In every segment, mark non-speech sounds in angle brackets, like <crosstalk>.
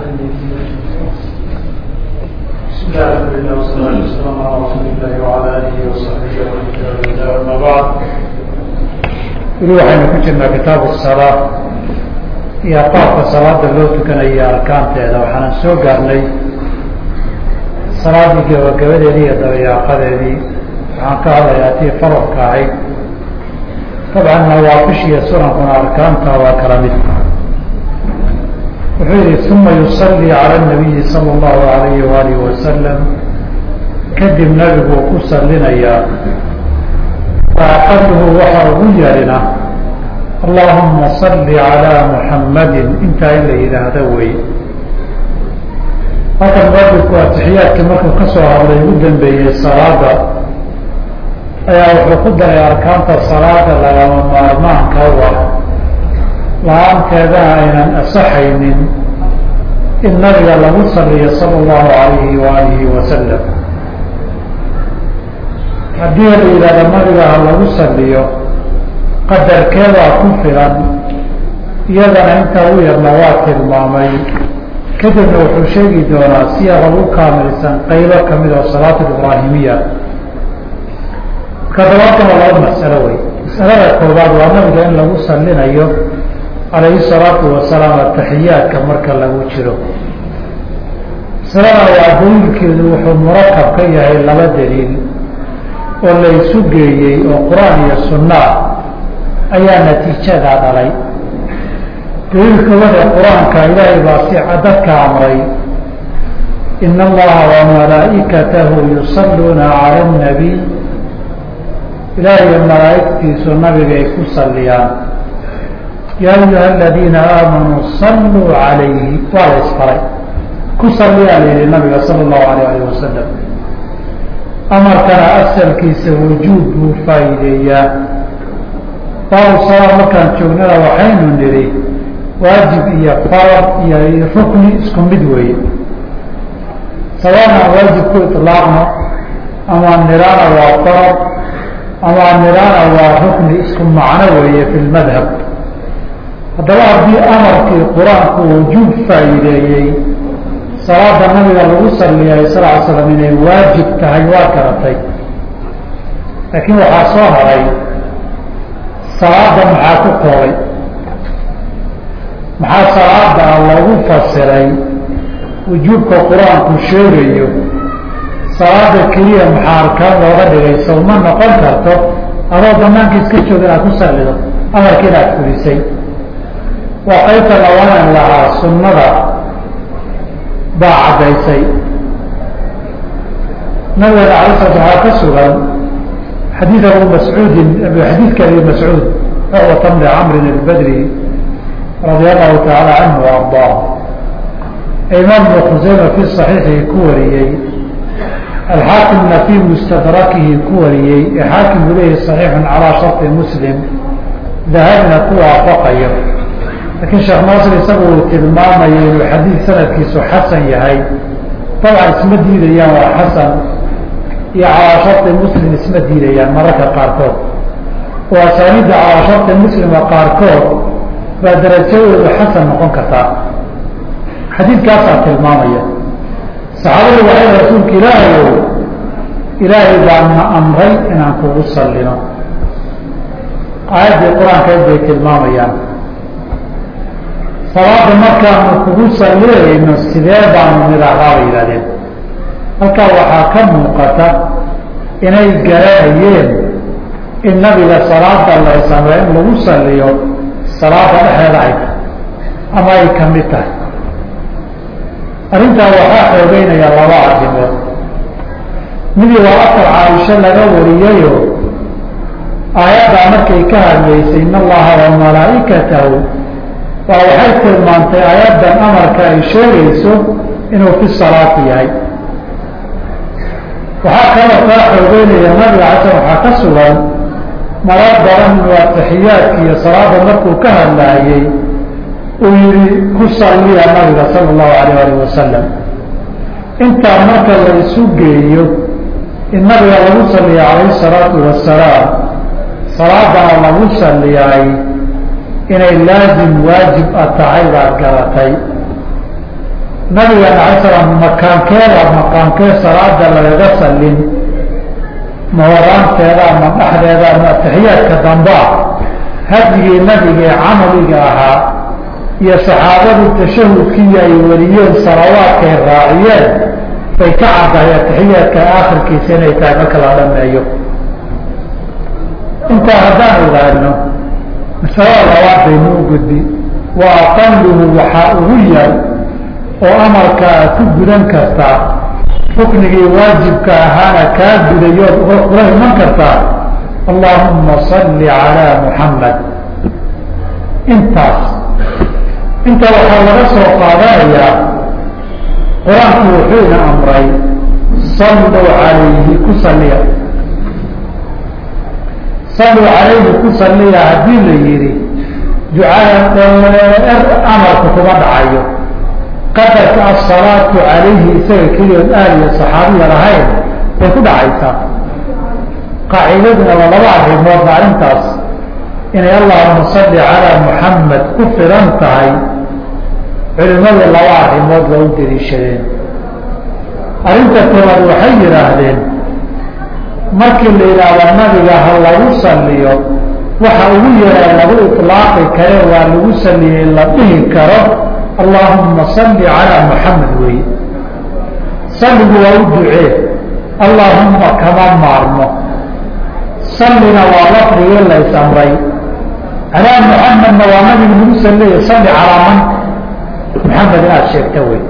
بسم الله الحمد لله والصلاة والسلام على رسول الله وعلى آله وصحبه ومن تبعهم أما بعد weli waxaynu ku jirnaa kitaabu salaa iyo qaabka salaada loo tukanayo arkaanteeda waxaanan soo gaarnay salaadii gabagabadeedii iyo dabayaaqadeedii waxaan ka hadlayaa tii faradka ahayd dabcan nawaafishiiyo sunankuna arkaanta waa kala mid wuxuu yihi uma yusalii cala nabiyi sala allahu alayhi waalihi wasalam kadib nabigu ku salinayaa faaqaduhu waxa ugu yeelina allahuma salli calaa muxammadin intaa in la yidhaahdo wey. Halkan muadibku atixiyaadkii markuu ka soo hadlay ugu dambeeyey salaada ayaa wuxuu ku daray arkaanta salaada lagama maarmaanka u ah la'aanteedana aynan asaxaynin in nabiga lagu saliyo sala allahu alayhi waalihi wasalam haddii la yidhahdo nabiga ha lagu saliyo qadarkeedaa ku filan iyadana intaa u yarna waa tilmaamay kadibna wuxuu sheegi doonaa siyar ugu kaamilsan qaybo ka mid oo salaatu ibraahimiya marka dabaatan waa laba masalo wey masalada koobaad waa nabiga in lagu salinayo calayhi salaatu wasalaam ataxiyaadka marka lagu jiro. Masalada waa daliilkeedu wuxuu murakab ka yahay laba daliil oo la isu geeyey oo qur'aan iyo sunnaa ayaa natiijadaa dhalay. Daliilka wade qur'aanka ilaahay baa si dadka amray ina allaha wamalaa'ikatahu yusalluuna cala اnabiy ilaahay malaa'igtiisu nabiga ay ku saliyaan yaa ayuha aladiina aamanuu salluu calayhi waa la isfaray ku saliyaa la yihi nabiga sala allahu alayh alih wasalam amarkana asalkiisa wujuub buu faa'iideeyaa baabu salaa markaan joognana waxaynu nidhi waajib iyo farad iyo rukni isku mid weeye sawaanaan waajib ku iطlaaqno ama niraana waa farad ama niraana waa rukni isku macno weeye fi lmadhab haddaba haddii amarkii qur'aanku wujuub faa'iideeyey salaada nabiga lagu saliyay sal l slam inay waajib tahay waa garatay laakiin waxaa soo haray salaada maxaa ku koobay? Maxaa salaada lagu fasiray? Wujuubka qur'aanku sheegayo salaada keliya maxaa arkaan looga dhigay? Sawma noqon karto adoo banaanka iska jooga inaad ku sallido amarka inaad fulisay waxay talabanan lahaa sunnada baa caddaysay. Nabigan alay slat waxaa ka sugan xadiid abu mascuudin xadiidka abi mascuud uqbatan bicamrin albadri radia allahu tacaala canhu wa imaam ibnu khuseyma fi saxiixihi ku wariyey alxaakimna fi mustadrakihi ku wariyey ee xaakim buu leeyahy saxiixun calaa sharti muslim dahabna ku waafaqayo laakiin sheekh naasir isagu uu tilmaamayo inuu xadiid sanadkiisu xasan yahay. Dabcan isma diidayaan waa xasan iyo calaa sharطi muslim isma diidayaan mararka qaarkood. Oo asaaniidda calaa sharطi muslima qaarkood baa darajadoodu xasan noqon kartaa. Xadiidkaasaa tilmaamaya. Saxaabadu waxay rasuulka ilaahayow ilaahay baa na amray inaan kugu sallino. Aayaddii qur'aankeed bay tilmaamayaan salaada markaanu kugu sallinayno sidee baanu nidhaahdaa bay yidhahdeen halkaa waxaa ka muuqata inay garanayeen in nabiga salaada laysamre in lagu salliyo salaada dhexeeda ay ama ay ka mid tahay. Arrintaa waxaa xoogeynaya laba arrimood. Midi waa afar caaisho laga wariyayo aayaddaa markay ka hadlaysay in allaha wa malaa'ikatahu waa waxay tilmaantay aayaddan amarka ay sheegayso inuu fi salaati yahay. Waxaa kaloo kaa xoogeynaya nabiga xasan waxaa ka sugan marar badan inuu atixiyaadki iyo salaada markuu ka hadlaayey uu yihi ku salliya nabiga sala allahu alayh alih wasalam intaa marka la isu geeyo in nabiga lagu salliya calayhi salaatu wasalaam salaadana lagu salliyaay inay laazim waajib a tahay baad garatay nabigeena alay slam makaankeeda makaankee salaada lagaga sallin ma horaanteeda ma dhexdeeda ma ataxiyaadka dambaa hadigii nabigee camaliga ahaa iyo saxaabadu tashahudkii ay wariyeen salawaadkay raaciyeen bay ka caddahay ataxiyaadka aakhirkiisa inay tahay marka la dhameeyo intaa haddaan ogaano masalada labaad baynu u gudbi wa aqaluhu waxaa ugu yar oo amarka aad ku gudan kartaa ruknigii waajibka ahaana kaa gudayood kula iman kartaa allahuma salli calaa muxamed intaas. Inta waxaa laga soo qaadanayaa. Qur'aanku wuxuuna amray salluu calayhi ku salliya salluu calayhi ku salliya haddii la yihi ducaa amarku kuma dhacayo. Qadarka asalaatu calayhi isaga keliyood aal iyo saxaabiya lahayn bay ku dhacaysaa. Qaacidaduna waa laba arrimoodba arrintaas inay allahuma salli calaa muxamed ku filan tahay culimadu laba arrimood ba u daliishadeen arrinta koowaad waxay yidhaahdeen markii la yidhaahdo nabiga ha lagu salliyo waxa ugu yaraa lagu iطlaaqi kare waa lagu salliyey la dhihi karo allahuma salli calaa muxamed weeye salligu waa u ducee allaahumma kama maarmo. Sallina waa lafdigii la is amray calaa muxamedna waa nabigu lagu salleeyay salli calaa man. Muxamed inaad sheegta wey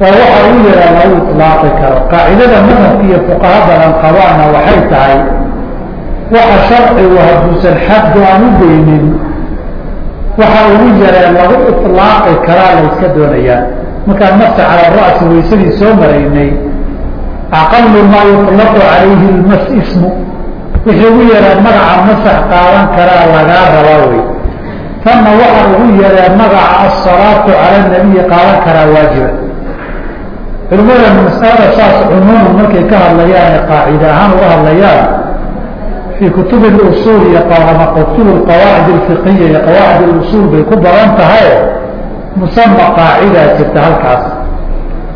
waa waxaa uu yahaa lagu ilaaqi karo. Qaacidada madhabka iyo fuqaha badan qabaana waxay tahay waxa sharcigu ah hadduusan xaddu aan u geynin waxa ugu yaraa lagu ilaaqi karaa la yska doonayaa. Markaan masa cala ra'si waysadii soo maraynay aqalu maa yuطlaqu calayhi mas ismu wixii ugu yaraa magaca masax qaadan karaa lagaa rabaa wey. Tanna waxaa ugu yaraa magaca asalaatu cala nabiyi qaadan karaa waajiba culimada masalada saas cumuuman markay ka hadlayaan ee qaacida ahaan uga hadlayaan fii kutub usuul iyo kutub qawaacid اfiqiya iyo qawaacid usuul bay ku badan tahay musama qaacidaa jirta halkaas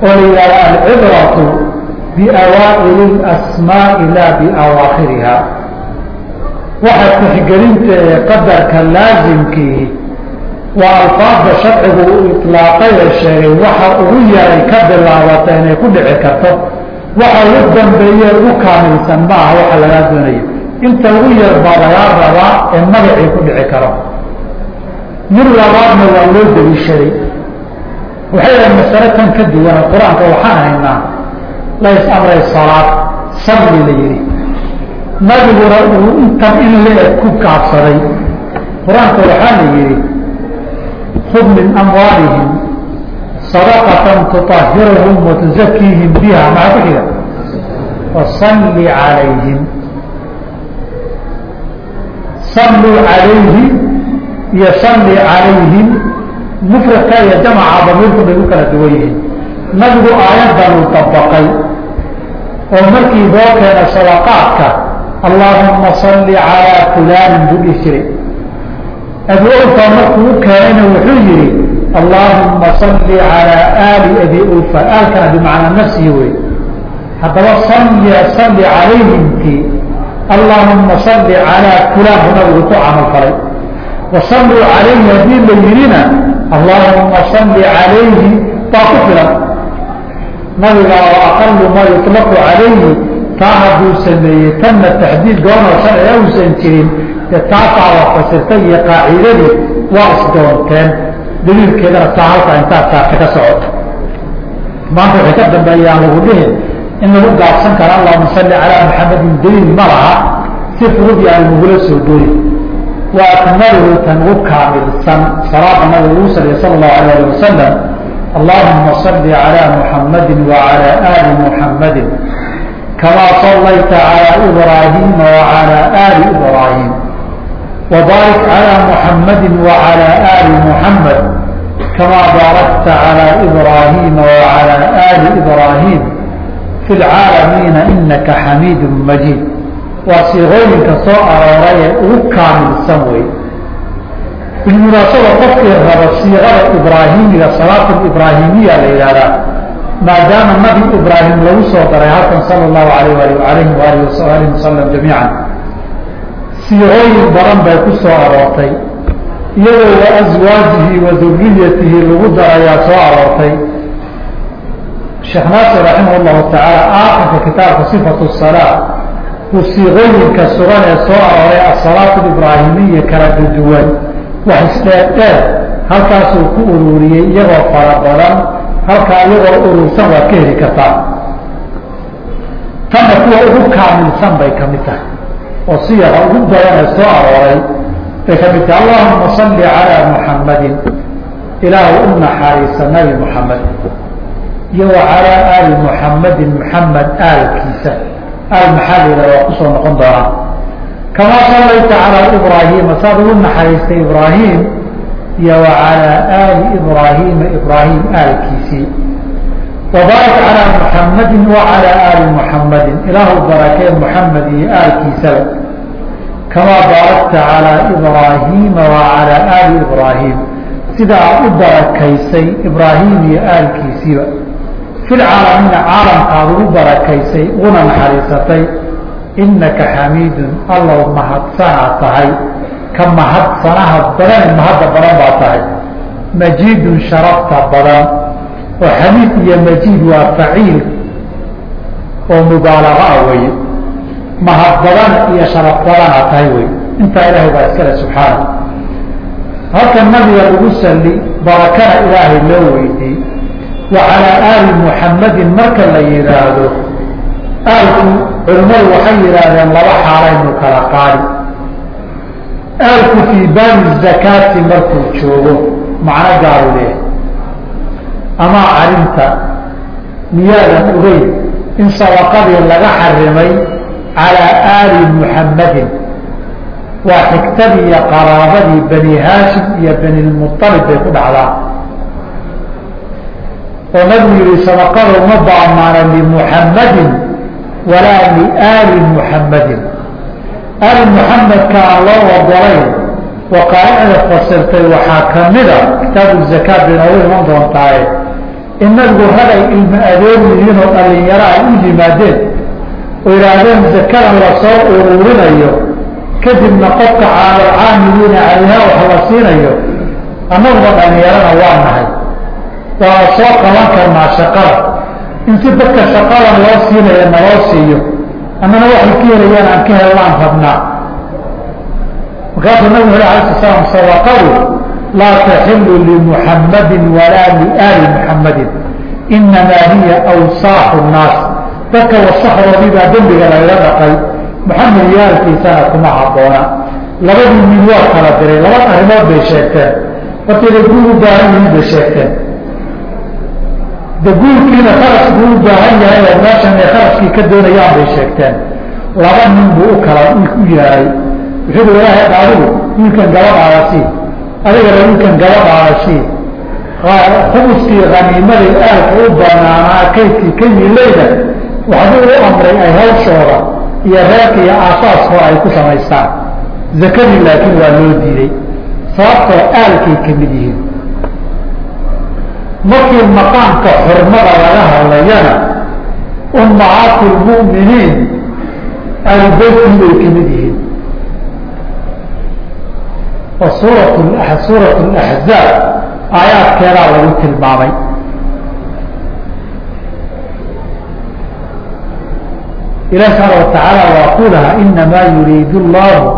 oo la yihahdo alcibratu biawaa'ili اasmaaءi la biawaakhiriha waxa tixgelinta ee qadarka laasimkiihi waa alfaadda sharcigu uu iطlaaqay ee sheegay waxa ugu yaray ka bilaabata inay ku dhici karto. Waxa ugu dambeeye ugu kaamilsan maaha waxa lagaa doonayo inta ugu yar baa lagaa rabaa ee magacii ku dhici karo. Mid labaadna waa loo daliishaday waxay dhahay masale tan ka duwana qur'aanka waxaan haynaa la amray salaad salli la yihi nabiguna uu intan in la-eg ku kaabsaday qur'aanka waxaa la yihi amwaalihim sadaqatan tuطahhiruhum watuzakiihim biha maxaa ku xiga wasalli calayhim salluu calayhi iyo salli calayhim mufradka iyo jamaca damiirku bay u kala duwan yihiin. Nabigu aayaddan uu dabaqay oo markii loo keena sadaqaadka allaahuma salli calaa fulaanin buu dhihi jiray abi ulfa markuu u keenayna wuxuu yihi allaahuma salli calaa aali abi ulfa. Aalkana bimacnaa nafsihi wey haddaba salli salli calayhimti allahuma salli calaa fulaan buu nabigu ku camal falay. Wasalluu calayhi haddii la yidhina allahuma salli calayhi baa ku filan. Nabiga oo aqalu maa yuطlaqu calayhi taa hadduu sameeyey tanna taxdiid goonoo sharciga uusan jirin dee taasaa la fasirtay iyo qaacidadii waa isdoonteen daliilkeedana taa halkaa intaad saarta ka socoto maanta waxay ka dambeeyaan lagu dhihin in lagu gaabsan karo allahuma salli calaa maxamedin daliil ma laha si fudud yaan lagula soo dooyi waa akmaluhu tan ugu kaamilsan salaada nabiga ugu saliya sala allahu alayh ali wasalam allahuma salli calaa muxamadi wacalaa aali muxamadi sallayta calaa ibraahiima wacalaa aali ibraahim wabaarik calaa muxamadi wacalaa aali muxamed kamaa baarakta calaa ibraahiima wacalaa aali ibraahim fi lcaalamiina inaka xamiidu majiid waa siiqooyinka soo arooray ee ugu kaamilsan wey bilmunaasaba qofkii raba siiqada ibraahimiga salaatu ibraahimiya la yidhahdaa maadaama nabi ibraahim lagu soo daray halkan sala allahu alayh ali alayhi waalihi waalihi wasalam jamiican. Siiqooyin badan bay ku soo aroortay. Iyadoo wa aswaajihi wa duriyatihi lagu darayaa soo aroortay. Sheekh naasir raximah llahu tacaala aakhirka kitaabka sifatu salaa uu siiqooyinka sugan ee soo arooray asalaatu ibraahimiya kala duduwan wax isdheerdheer halkaasuu ku ururiyey iyagoo fara badan halkaa iyagoo urursan waad ka heli kartaa. Tanna kuwa ugu kaamilsan bay ka mid tahay oo siyaqa ugu badan ee soo arooray bay ka mid tahay allahuma salli calaa muxammadin ilaahu u naxariisa nabi muxamed iyo wa calaa aali muxammadin muxamed aalkiisa. Aal maxaa la yidhahda waa ku soo noqon doonaa. Kamaa sallayta calaa ibraahiima saad ugu naxariistay ibraahim iyo wa calaa aali ibraahiima ibraahim aalkiisii wabaarik calaa muxammadin wa calaa aali muxammadin ilaahu barakee muxamed iyo aalkiisaba kamaa baarakta calaa ibraahiima wa calaa aali ibraahim. Sida aad u barakaysay ibraahim iyo aalkiisiiba. Fi lcaalamiina caalamkaad ugu barakaysay uguna naxariisatay inaka xamiidun allow mahadsanaa tahay ka mahadsanaha badan mahadda badan baa tahay. Majiidun sharafta badan oo xamiid iyo majiid waa faciil oo mubaalaga ah weye mahad badan iyo sharaf badanaa tahay wey intaa ilaahay baa iskale subxaana halkan nabiga lagu salli barakana ilaahay loo weydiy wa aali muxammadin marka la yidhaahdo aalku culimmadu waxay yidhaahdeen laba xaalaynu kala qaadi aalku fii baabi zakaati markuu joogo macno gaaru leh. Amaa calinta miyaadan ogeyn? In sadaqadii laga xarimay calaa aali muxammadin waa xigtadii iyo qaraabadii bani haashim iyo bani lmualib bay ku dhacdaa. Oo nabigu yihi sadaqada uma baamaana limuxammadin walaa liaali muxammadin aali muxamedka aan loo ogolayn waqaaicda fasirtay waxaa kamida kitaabu zakaat bay noogu iman doontaaye in nabigu ilmo adeer yihiin oo dhalinyaro ay u yimaadeen oo yidhaahdeen zakadan la soo ururinayo kadibna qofka caalcaamiliina calayha wax la siinayo annaguba dhalinyarana waa nahay. Waana soo qaban karnaa shaqada. In si dadka shaqadan loo siinaya naloo siiyo annana waxay ka helayaan aan ka helnaan rabnaa markaasuu nabigu uri alay sl slam sadaqadu laa taxilu limuxammadin walaa liaali muxammadin inamaa hiya awsaaxu nnaas. Dadka wasakdoodii baa dembiga lagaga dhaqay. Maxamed iyo aalkiisana kuma habboona. Labadii min waa kala diray laba arrimood bay sheegteen. Hortayda guul u baahan yihiin bay sheegteen de guulkiina kharash buu u baahan yahay oo meeshan ay kharashkii ka doonayaan bay sheegteen. Laba nin buu u kala u yeehay wuxuu i ilaahay adigu wiilkan gabadhaada sii adigana wiilkan gabadhaada sii khumuskii haniimadii aalka u banaanaa kaydkii ka yilayda waxbuu u amray ay hawshooda iyo reerka iyo aasaaskooda ay ku samaystaan. Zakadii laakiin waa loo diiday sababtoo aalkay ka mid yihiin markii maqaamka xurmada laga hadlayana ummahaatu lmu'miniin aalubeytkii bay ka mid yihiin. Oo suurat suurat laxzaab aayaadkeedaa lagu tilmaamay. Ilahi subxaana watacaala waa ku lahaa inamaa yuriidu llahu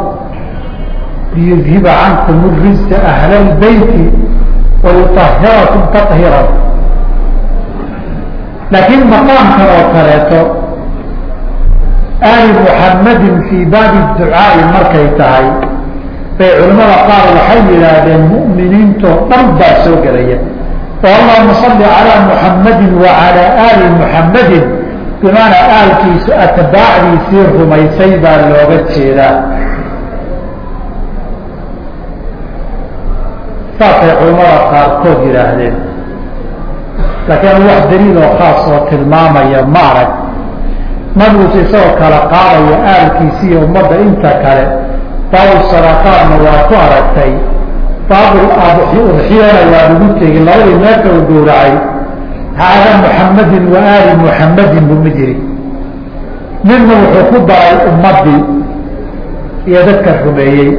liyudhiba cankum rijsa ahla lbeyti wayuahirakum tahiran laakiin maqaamkan oo kaleeto aali muxammadin fii baabi ducaai markay tahay bay culimmada qaar waxay yidhaahdeen mu'miniintoo dhan baa soo gelaya oo allahuma salli calaa muxammadin wa calaa aali muxammadin bimaanaa aalkiisu atbaacdiisii rumaysay baa looga jeedaa saasay culimmada qaarkood yidhaahdeen. Laakiin wax daliil oo khaas oo tilmaamaya ma arag. Nabiguusa isagoo kala qaadaya aalkiisi iyo ummadda inta kale baabu sadaqaadna waa ku aragtay baabul udxiyana waa lagu tegin labadii meelka uu gowracay haada muxamadin wa aali muxamadin buu ma jiri midna wuxuu ku daray ummadii iyo dadka rumeeyey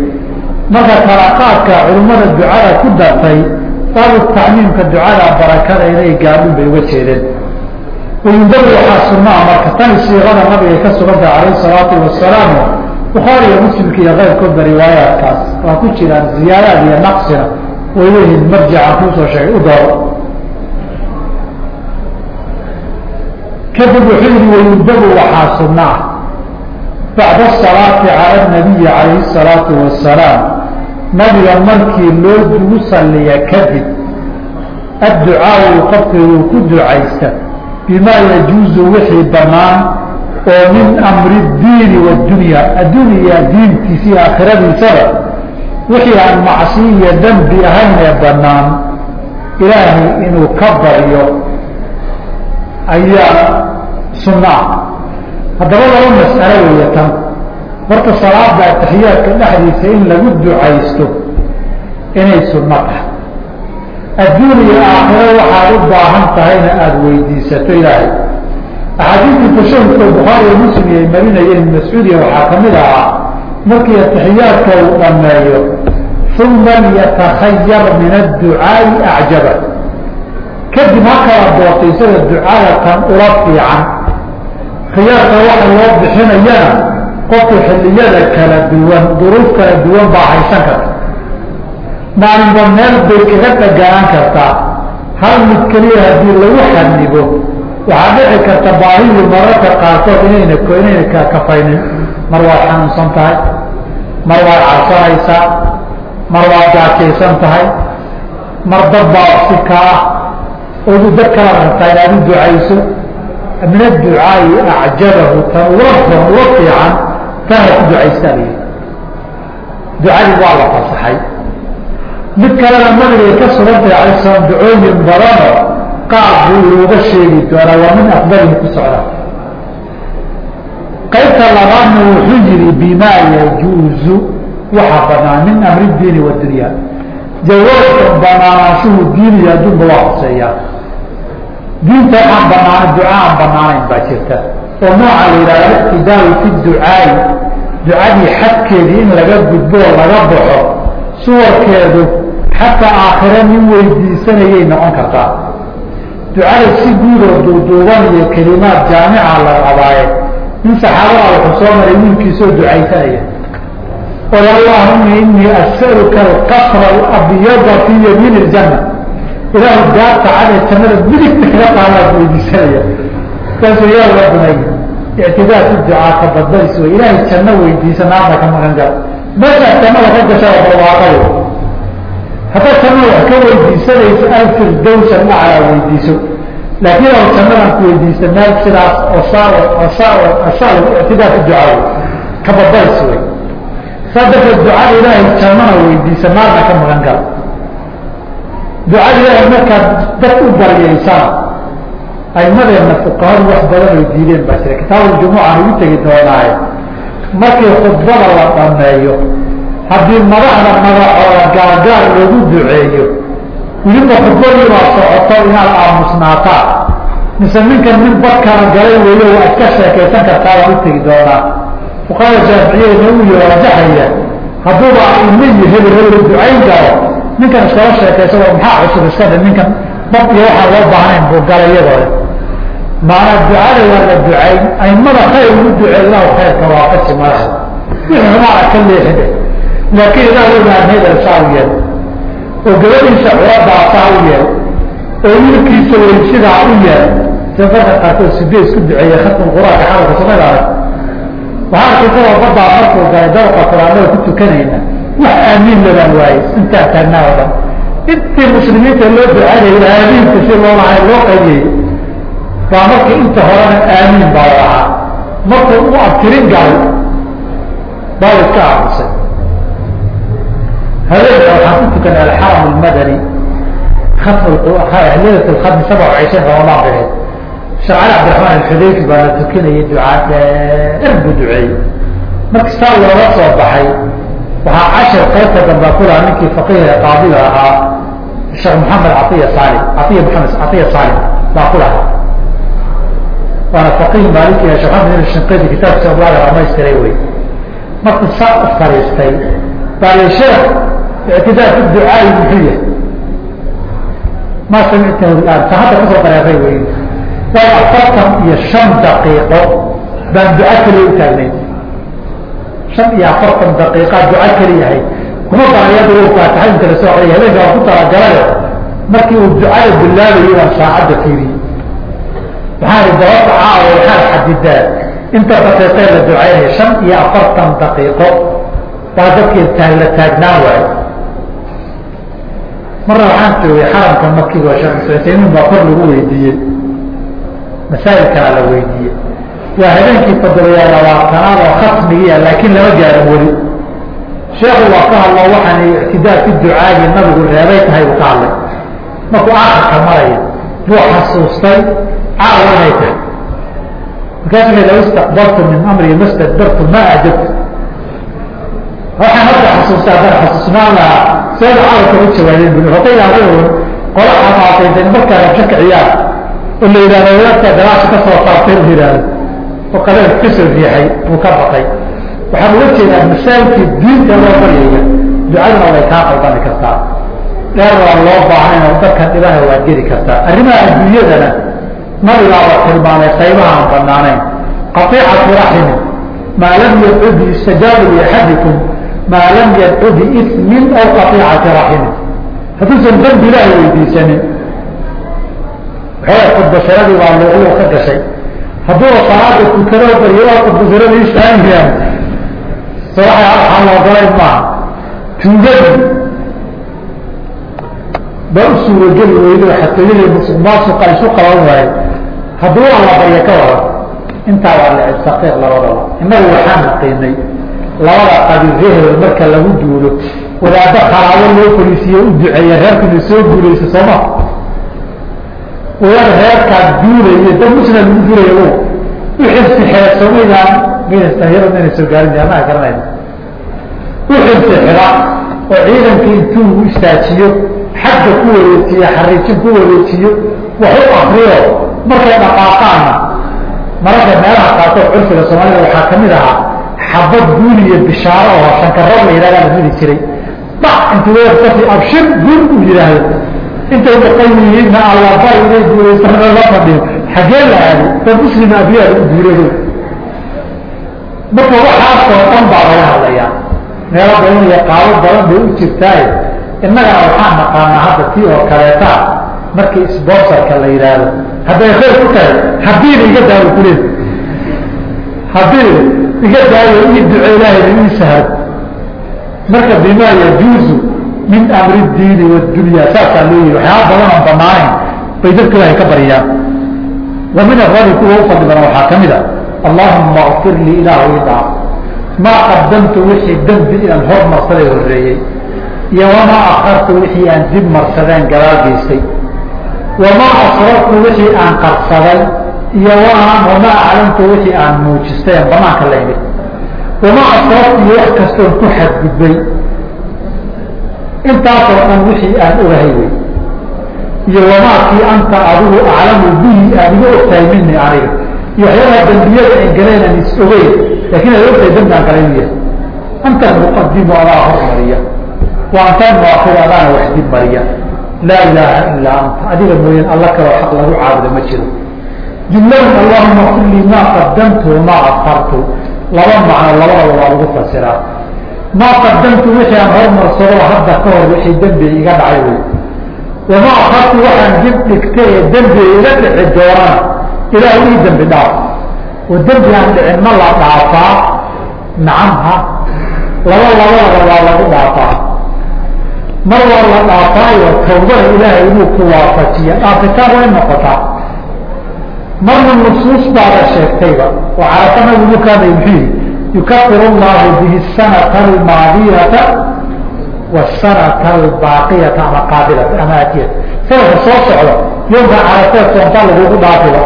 marka talaqaadka culimmada ducada ku dartay baabu tacmiimka ducada barakada inay gaadhin bay uga jeedeen. Wayundabu waxaa sunaa marka tani siiqada nabiga ka suganta calayhi salaatu wasalaam bukhaari iyo muslimka iyo keyrkoodba riwaayaadkaas waa ku jiraan ziyaadaad iyo naqsina. Way leeyihiin marjicaan kuusoo sheegay u dooro kadib wuxuu yihi wayundabu waxaa sunaa bacda asalaati cala nabiyi calayhi salaatu wasalaam nabiga markii loo ugu salliya kadib adducaau qofkii uu ku ducaysta bimaa yajuuzu wixii bannaan oo min amri diini wadunya adduuniya diintiisa iyo aakhiradiisaba wixii aan macsiyo iyo dembi ahayn ee bannaan ilaahay inuu ka baryo ayaa sunna ah haddaba laba mas'alo weeye tan horta salaada ataxiyaadka dhexdiisa in lagu ducaysto inay sunno tahay. Adduun iyo aakhiro waxaad u baahan tahayna aada weydiisato ilaahay. Axaadiistii tashahudka bukhaari iyo muslim ay marinayeen mascuudiya waxaa ka mid ahaa markii ataxiyaadka uu dhammeeyo uma yatakhayar min adducaai acjaba. Kadib ha kala doorto isaga ducada tan ula fiican. Khiyaarka waxa loo bixinayana qofku xilliyada kala duwan duruuf kala duwan baa haysan karta. Maalinba meel bay kaga dhagaan kartaa hal mid keliya haddii lagu xanibo waxaa dhici karta baahidu mararka qaarkood inayna inayna kakafaynin mar waad xanuunsan tahay mar waad cabsanaysaa mar waad gaajaysan tahay mar dad baa si ka ah. Odu dad kala rabtaa inaad u ducayso. Min adducaai acjabahu tan ula ula fiican tana ku ducaystaa layidhi ducadii waa la fasaxay. Mid kalena nabigay ka sugantay alay slam ducooyin badano qaab buu inooga sheegi doonaa waa min afdalihi ku socda. Qaybta labaadna wuxuu yihi bimaa yajuuzu waxa banaan min amri diini wadunya jawaabka banaanaanshuhu diiniya adduunba waa hoseeyaa diinta waxaan banaan duca aan banaanayn baa jirta oo nooca la yidhahda iqtidaau fi ducaai ducadii xadkeedii in laga gudbo oo laga baxo suwarkeedu xataa aakhire nin weydiisanayay noqon kartaa. Ducada si guudoo duuduuban iyo kelimaad jaamica la rabaaye nin saxaabada wuxuu soo maray wiilkiisoo ducaysanaya. Qol allahuma inii as'aluka alqasra alabyada fii yamiin iljanna ilaahu daarta cadee jannada midigta <laughs> kaga qaadaad weydiisanaya saasuu yaa la bunay ictidaad u ducaa ka badbadis wey ilaahay janno weydiisa naarna ka magan gala meeshaad jannada ka gashaa barwaaqayo haddaad jannada wax ka weydiisanayso alfirdowsa aclaa weydiiso. Laakiin aw jannadan ku weydiista meel sidaas osaa osaa osaa ictidaad u ducaayo ka badbadis wey. Saa darteed ducada ilaahay jannana weydiisa naarna ka magan gala ducada ilaahay markaad dad u baryaysana aimadeena fuqahadu wax badan oy diideen baa jira. Kitaabuljumucaan ugu tegi doonaaye markii khudbada la dhameeyo haddii madaxda magacooda gaargaar loogu duceeyo weliba khudbadii baa socoto inaad aamusnaataan mise ninkan nin badkana galay weeyo waa iska sheekaysan kartaa waan u tegi doonaa. Fuqahada shaaficiyeyna u yoorajaxaya hadduuba ina iyo hebel ducayn galo ninkan iskala sheekaysado maxaa cusub iska ninkan bad iyo waxaan loo baahnayn buu iyadoo maanaa ducada waa la ducayn aimada khayr ugu duceey ilahu khayrka waafaji madaxda wixii xumaana ka leexide laakiin ilah ogaan hebel saa u yeel oo gabadhiisa curadaa saa u yeel oo wiilkiisa wey sidaa u yeel safarka qaarkood sidee isku duceeye khatm quraanka xalalka samad arag waxaa arkaysaa badaa markuu galay dabaqa quraanada ku tukanayna. Wax aamiin labaan waaye intaa taagnaa dhan intii muslimiinta loo ducanayay aamiinka si loo lahay loo qaybiyey baa markii inta horena aamiin baa lahaa markuu u abtirin galay baa iska aamusay habeenka waxaan ku tukanay alxaram almadani lelat lkadmi sabca cishriin ramadaan baheed shacali cabdiraxmaan alxudayfi baa la tukanayay ducaa dheer buu duceeyey marki saa looga soo baxay waxaa cashar qaybta damba kulaha ninkii faqiiha qaadiga ahaa sheekh maxamed caiya saali caiya maamed caiya saalim baa ku waana faqiih maaliki sheekh maxamed ibn shinqidi kitaabkiisa abwaaga dhamaystiray wey markuu saa u fariistay baa sheekh ictidaa fi ducaai muxuu yahay ma samictahu aan ta hadda ku soo dareeray wey way afartan iyo shan daqiiqo baan duca keliya u taagnayn shan iyo afartan daqiiqa duca keliyahay kuma baayada faataxa inta la soo aqriya habeenka waan ku talagalayo markii uu ducada bilaabayo waan saacadda fiiriyey waxaan i dabata caawa waxaad xadidaa inta daqiiqee la ducaynaya shan iyo afartan daqiiqo. Baa dadkii taagla taagnaan waayo marna waxaan joogay xaramka makigo sheekh baa kor lagu weydiiyey. Masaa'il kalaa la weydiiyey. Waa habeenkii toddobayaa labaatanaad oo khasmigiia laakiin lama gaarin weli. Sheekhu waa ka hadlo waxaan ictidaa fi ducaagi nabigu reebay tahay uu ka hadlay. Markuu aakhirka maraya buu xasuustay caawa inay tahay markaasu law istaqbaltu min amri ma stadbartu ma ajabtu waxaan hadda xasuusta haddaan xasuusnaan lahaa seeda caawarka u jawaabeen bui hadday adigu qola xamaasaysan markaa rabsho kiciyaan oo la yidhahdo wadaadka galaasha ka soo saartay u yidhaahdo. Oo qaleen ka soo riixay buu ka baqay. Waxaan uga jeedaa masaajidkii diinta loo baryaya ducaduna way kaa qaldami kartaa. Dheer waa loo baahan oo dadkan dhibana waad geli kartaa. Arrimaha adduunyadana nabigaa waa tilmaamay qaybaha aan banaanayn qatiicatu raximi maa lam yadcu biistajaabu liaxadikum maa lam yadcu biismin aw qatiicati raximi hadduusan dambi weydiisanin waxooga khudbasharadii baa luuqluuq ka gashay hadduuba salaada tukado baryo waa khudbasharadii islaamiyaan sowaxa waxaa la ogolayn maaha. Tuugadii baa u suurageli weydo xatooyadii musuq maasuqa isu qaban waaye hadduu alla barya ka waran intaa waa licib saqiiq labadaba innagu waxaan naqiinay labada qabiilrehel marka lagu duulo wadaaddo khalaabo loo fariisiye u duceeya reerkuna soo guulaysa sooma wadaad reerkaad duulaya dad musna lagu duulaya o u xilsixee somaydaan mayna mayna soo gaarin anaa garanayna. U xilsixira oo ciidanka intuu istaajiyo xagga ku wareejiyo xariijin ku wareejiyo wax u akriyo markay dhaqaaqaana mararka meelaha qaarkood curfiga soomaalida waxaa ka mid ahaa xabad guul iyo bishaaro oo shankarood la yidhahdaa la ridi jiray. Intuu weerkasi abshir guul uu yidhaahdo intay baqan yihiinna inay guulaysana la fadhiyo. Xaggee la aaday dad muslima abiyaa u guurado marka waxaasoo dhan baa laga hadlayaa. Meelo badan iyo qaabo badan bay u jirtaaye innagana waxaa naqaanaa hadda tii oo kaleeta markii sponsorka la yidhaahdo hadday khayr ku tahay haddiina iga daawo kuleed haddiina iga daawo ii duce ilaahayna ii sahad marka bima yajuuzu min amri diini wadunya saasaa loo yihi waxyaaba badan oon banaanayn bay dadka ilaahay ka baryaan wa min kuwa u badan waxaa ka mid a allahuma akfir lii ilaahu idaaf maa qadamtu wixii dembi inaan hormarsaday horeeyey iyo wamaa akartu wixii aan dib marsadeen gadaal geystay wamaa asrartu wixii aan qarsaday iyo wamaa aclamtu wixii aan muujistay aan banaanka la imid wamaa asrartu iyo wax kastoon ku xadgudbay. Intaasoo dhan wixii aan ogahay wey iyo wamaakii anta adigu aclamu bihi aad iga ogtahay mini aniga. Iyo waxyaalaha dembiyada an galeen aan is ogeyn laakiin aad ogtahay dembi aan inu yahay anta muqadimu adaa hormariya wa anta muakir adaana wax dib mariya. Laa ilaaha ilaa anta. Adiga mooyaan alla kaloo xaq lagu caabudo ma jiro. Jumladan allahuma kfir lii maa qadamtu wamaa akartu laba macno labadaba waa lagu fasiraa maa qadamtu wixii aan hormarsado hadda ka hor wixii dembi iga dhacay wey. Wamaa akartu waxaan dib dhigtay ee dembi iga dhici doonana ilaah ii dembi dhaaf. Oo dembi aan dhicin ma la dhaafaa? Nacamha laba labadaba waa lagu dhaafaa mar waa la dhaafaayo tawbada ilaahay inuu ku waafajiya dhaafitaan way noqotaa marna nusuus baada sheegtayba oo carafa nabigu kaanay muxuu yukafir llahu bihi sanata almaadiyata wasanata albaaqiyata ama qaabilata ama aatiyata sanadka soo socda yowmka carafeed soonta lagugu dhaafiba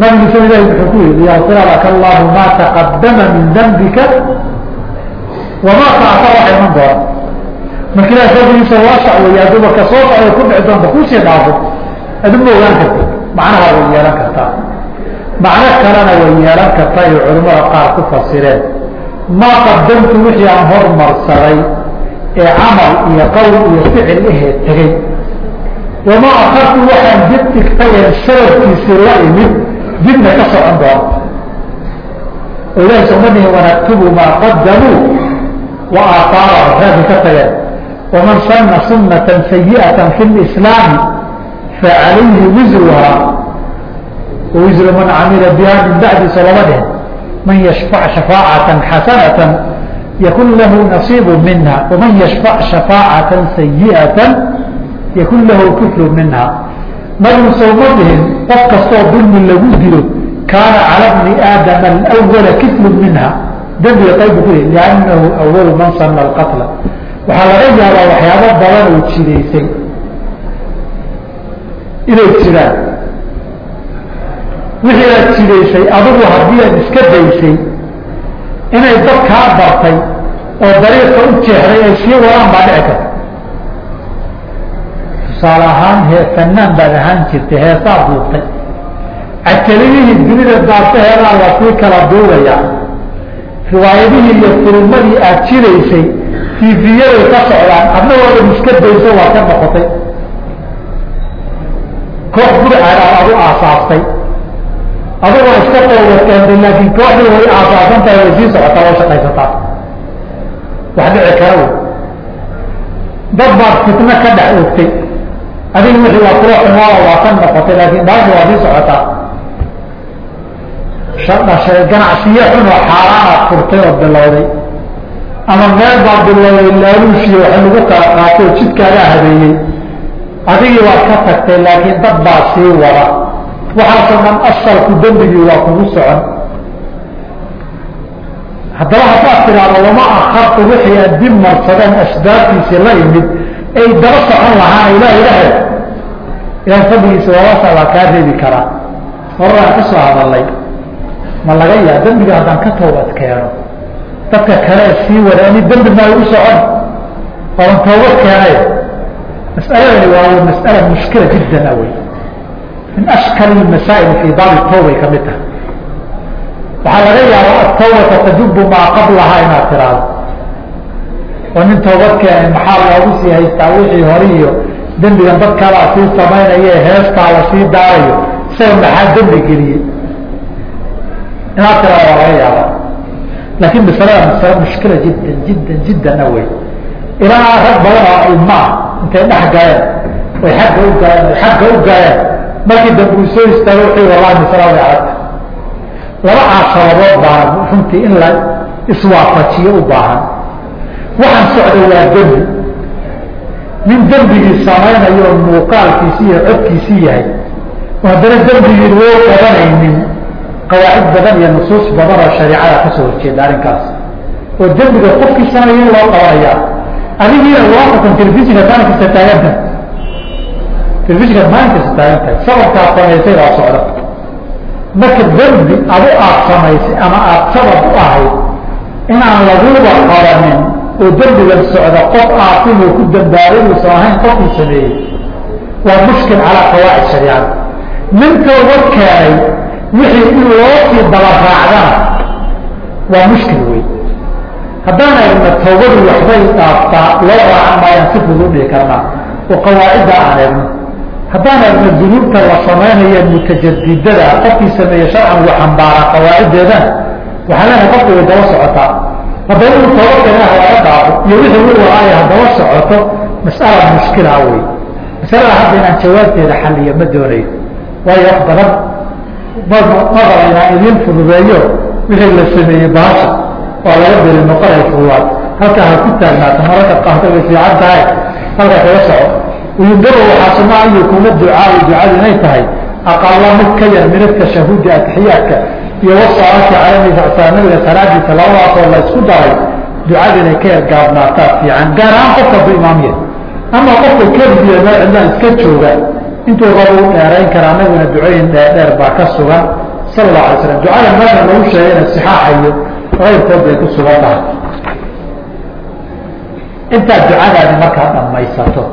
nabigu sa ilahi muxuu ku yihi liyakfira laka allahu maa taqadama min dambika wamaa taata waxa iman doona marka ilahi fadligiisa waasac weeye hadduuba ka soo socda ku dhici doonta kuusii dhaafo aduma ogaan karta macnaha way yeelan kartaa. Macno kalena way yeelan kartaa ay culimmada qaar ku fasireen. Maa qadamtu wixii aan hormarsaday ee camal iyo qowl iyo ficil ahee tegey wamaa akartu waxaan dib dhigtayeen sababkiisii la imid dibna ka socon doona oo ilahi soomanihi wanaktubu maa qadamuu wa aahaarahum raadki ka tageen waman sanna sunata sayi'ata fi lislaami facalayhi wisruha wawisru man camila biha min bacdi so lama dheh man yashfac shafaacatan xasanatan yakun lahu nasiibu minha waman yashfac shafaacatan sayi'atan yakun lahu kiflu minha nabigu sowma dhihin qof kastoo dulmi lagu dilo kaana cala bni aadama alawala kiflu minha dembiga qaybu ku yihi liannahu waxaa laga yaabaa waxyaabo badan oo jidaysay. Inay jiraan. Wixii aad jidaysay adigu haddii aad iska daysay inay dad kaa bartay oo dariiqa u jeexday ay sii wadaan baa dhici karta. Tusaale ahaan hee fanaan baad ahaan jirtay heesaa duubtay. Cajaliyihii dunida daafaheedaa la sii kala duubayaa riwaayadihii iyo filmadii aad jidaysay tiifiyaday ka socdaan adna iska dayso waa ka noqotay. Koox gurcaadaad adu aasaastay. Adigoo iska qooda keentay laakiin kooxdii way aasaasan tahay way sii socotaa way shaqaysataa. Wax dhici kara wey. Dad baad fitno ka dhex oogtay. Adiga wixii waa kula xumaa waa ka noqotay laakiin baasha waa sii socotaa. Ganacsiyo xunoo xaaraanaad furtay oo bilowday ama meel baa bilowday laaluushiyo wax lagu kala qaatay oo jidkaaga habeeyey. Adigii waad ka tagtay laakiin dad baa sii wada. Waxaasoo dhan asalku dembigii waa kugu socon. Haddaba haddaad tidhaahdo lama akartu wixii aad dib marsadeen asbaabtiisii la imid ay daba socon lahaan ilah ilahe ilaah fadligiisa waawasa waa kaa reebi karaa. Horaan ka soo hadalay ma laga yaa dembiga haddaan ka toobad keeno dadka kale sii wada ani dembi maa igu socon. Ooan toobad keenay mas'aladani waa mas'ala mushkila jiddan awey min ashkal masaa'il fii baabi tawbay ka mid tahay. Waxaa laga yaabaa atawbata tajubu maa qablahaa inaad tiraahdo. Oo nin toobad keenay maxaa loogu sii haystaa wixii hore iyo dembigan dad kalaa sii samaynaye heestaa la sii daarayo. Isaga maxaa dembi geliyey inaad tiraado waa laga yaabaa laakiin masalada masale mushkila jiddan jiddan jiddan awey ilaa rag badan oo ilma ah intay dhex galeen way agga u galeen way xagga u galeen markii dambe soo istaago wuxuu wallahi masala way adagta laba caashabadood baahan runtii in la iswaafajiyo u baahan waxaan socda waa dembi nin dembigii samaynayo muuqaalkiisi iyo codkiisii yahay haddana dembigii loo qabanaynin qawaacid badan iyo nusuus badan oo shareicada ka soo horjeeda arrinkaas. Oo dembiga qofkii sameeya in loo qabanayaa adigiina waaqatan telefishinka maalinkiisa taaganta telefishinka maalinkiisa taagan tahay. Sababkaad samaysay baa socda marka dembi adu aad samaysay ama aad sabab u ahayd inaan laguba qabanin oo dembigan socda qof aafinuu ku dambaabay uusan ahayn qofkuu sameeyey waa mushkil calaa qawaacid shariicada. Nin tooba keenay wixii in loo sii daba raacdana waa mushkil wey haddaan eegna tawbadu waxbay dhaaftaa loo raacan maayaan si fudud dhihi karnaa. Oo qawaacidda aan eegno. Haddaan eegno dunuubta la samaynayo mutajadidada qofkii sameeye sharcan uu xambaaraa qawaaciddeedana waxaa leenahay qofka way daba socotaa. Haddaba uu tooba keenaha laga dhaafo iyo wixii u waraaya haddaba socoto mas'ala mushkila wey masalada hadda inaan jawaabteeda xalliyo ma doonayo. Waayo wax badan madaba inaan idiin fududeeyo wixii la sameeyey baasha waa laga beri noqonay fududaad. Halkaa ha ku taagnaato mararka qaarta way fiican tahay. Halkaa kaga soco uyundaro waxaa sumaa an yakuuna ducaau ducadu inay tahay. Aqala mid ka yar min atashahudi atixiyaadka iyo wasalaati cala nabi sal slam nabiga salaadiisa labadaasoo la isku daray. Ducada inay ka yar gaabnaataa fiican gaar ahaan qofka hadduu imaamya ama qofka keligiya meel cidlaan iska jooga intuu raba u dheerayn karaa? Nabiguna ducooyin dheerdheer baa ka sugan. Sala allahu alay slam ducada meesha lagu sheegayna sixaaxa iyo ayrkood bay ku sugan tahay. Intaad ducadaadi markaa dhammaysato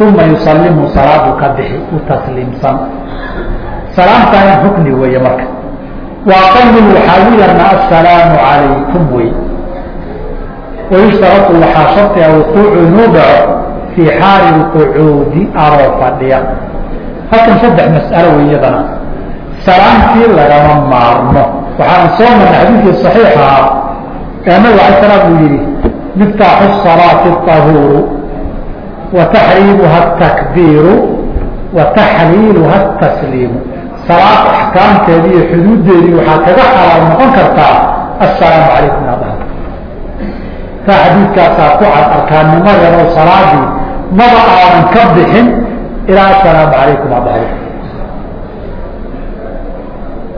uma yusalimu salaadu ka bixi u tasliimsan salaamtaa rukni weeye marka. Waaqamin waxaa u yarna assalaamu calaykum wey wayushtaratu waxaa shardiga wuquucu inuu dhaco fii xaali lqucuudi aroo fadhiya. Halkan saddex mas'alo wey iyadana. Salaamtii lagama maarmo. Waxaan soo marnay xadiidkii saxiix ahaa ee nabig alay salaam uu yihi miftaaxu salaati ahuuru wa taxriimuha takbiiru wa taxliiluha salaad axkaamteedi iyo xuduuddeedii waxaa kaga xalaal noqon kartaa assalaamu calaykum inaad taa xadiidkaasaa ku cad arkaannimadeeda oo salaadii maba aadan ka bixin ilaa assalaamu calaykum aad dhahdo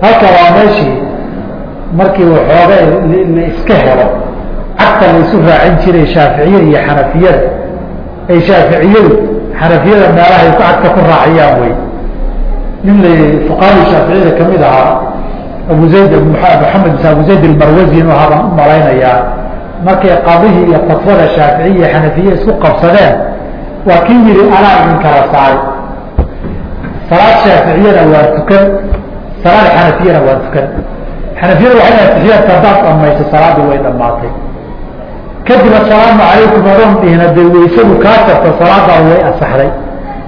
halka waa meeshii markii waxooga la iska helo cagta la raacin jiray shaaficiyada iyo xanafiyada. Ay shaaficiyadu xanafiyada meelahay ku cagta ku raaciyaan wey nin la fuqahadii shaaficiyada ka mid ahaa abu zayd maxamed bin abu zayd almarwazi inuu haban u malaynayaa markay qadihii iyo fatwada shaaficiya iyo xanafiya isku qabsadeen waa kii yihi anaa idin kala saari salaad shaaficiyana waa tukan salaad xanafiyana waa tukan. Xanafiyada waxay atixiyaadka haddaad dhamayso salaadii way dhamaatay kadib assalaamu calaykum adoon dhihina dee waysadu kaa jarto salaadaa way asaxday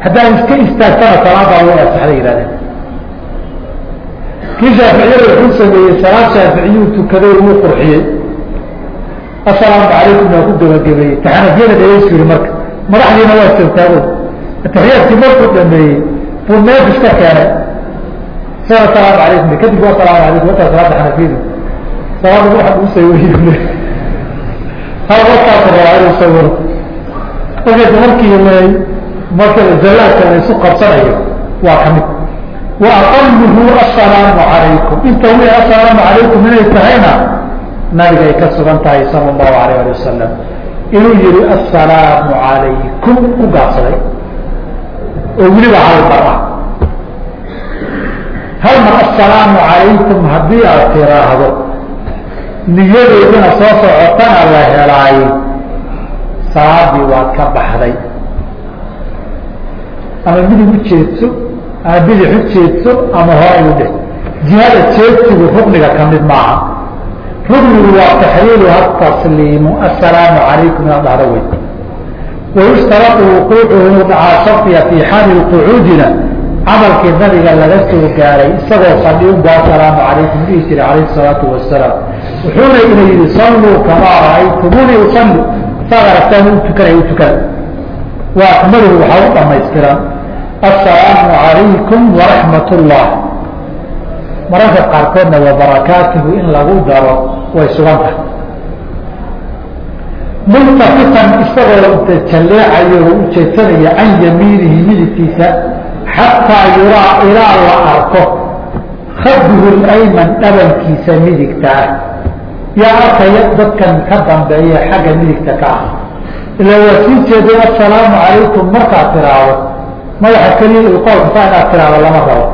haddaad iska istaagtana salaadaa way asaxday yihahdeen kii shaaficiyada wuxuu sameeyey salaad shaaficiyuu tukaday wuu qurxiyey. Assalaamu calaykum waa ku gabagabeeyey. Ta xanafiyada dhegeysu yihi marka madaxdiina waa joogtaago atixiyaadkii markuu dhameeyey buu neef iska keenay. Sa asalaamu calaykum. Kadib asalaamu calaykum. Wataa salaada xanafiyadu salaada waxa uu sawiy hal markaas rabaa inuu sawiro marka markii marka jalaadka la qabsanayo waa ka wa aqaluhu assalaamu calaykum. Inta wi assalaamu calaykum inay tahayna nabiga ay ka sugan tahay sala allahu alayh ali wasalam inuu yihi assalaamu calaykum u gaabsaday. Oo weliba hal mar ah. Hal mar assalaamu calaykum haddii aad tiraahdo niyadeedina soo socotana la helaay salaadii waad ka baxday. Ama midig u jeedso ama bidix u jeedso ama horay u dheh. Jihada jeedsigu rukniga ka mid maaha ruknigu waa taxliiluha tasliimu assalaamu calaykum inaad dhahdo wey wayushtaratu wuquucuhu dhacaa shardiga fii xaali qucuudina. Camalkii nabiga laga soo gaaray isagoo fadhiunba assalaamu calaykum dhihi jiray calayhi salaatu wasalaam wuxuuna ina yihi salluu kamaa ra'aytumuni usalli. Saad aragtaan u tukanay u tukana wa akmaluhu waxaa u dhamaystiran assalaamu calaykum waraxmat ullah mararka qaarkoodna wa in lagu daro way sugan tahay. Multafitan isagoo jalleecayo oo ujeedsanaya can yamiinihi midigtiisa xataa yuraa ilaa la arko khadhu layman dhabankiisa midigta ah. Yaa arkaya dadkan ka dambeeya xagga midigta ka ah. Ila waa sii jeeday assalaamu calaykum markaad tiraahdo madaxa keliya ilqoolka saa inaad tiraahdo lama rabo.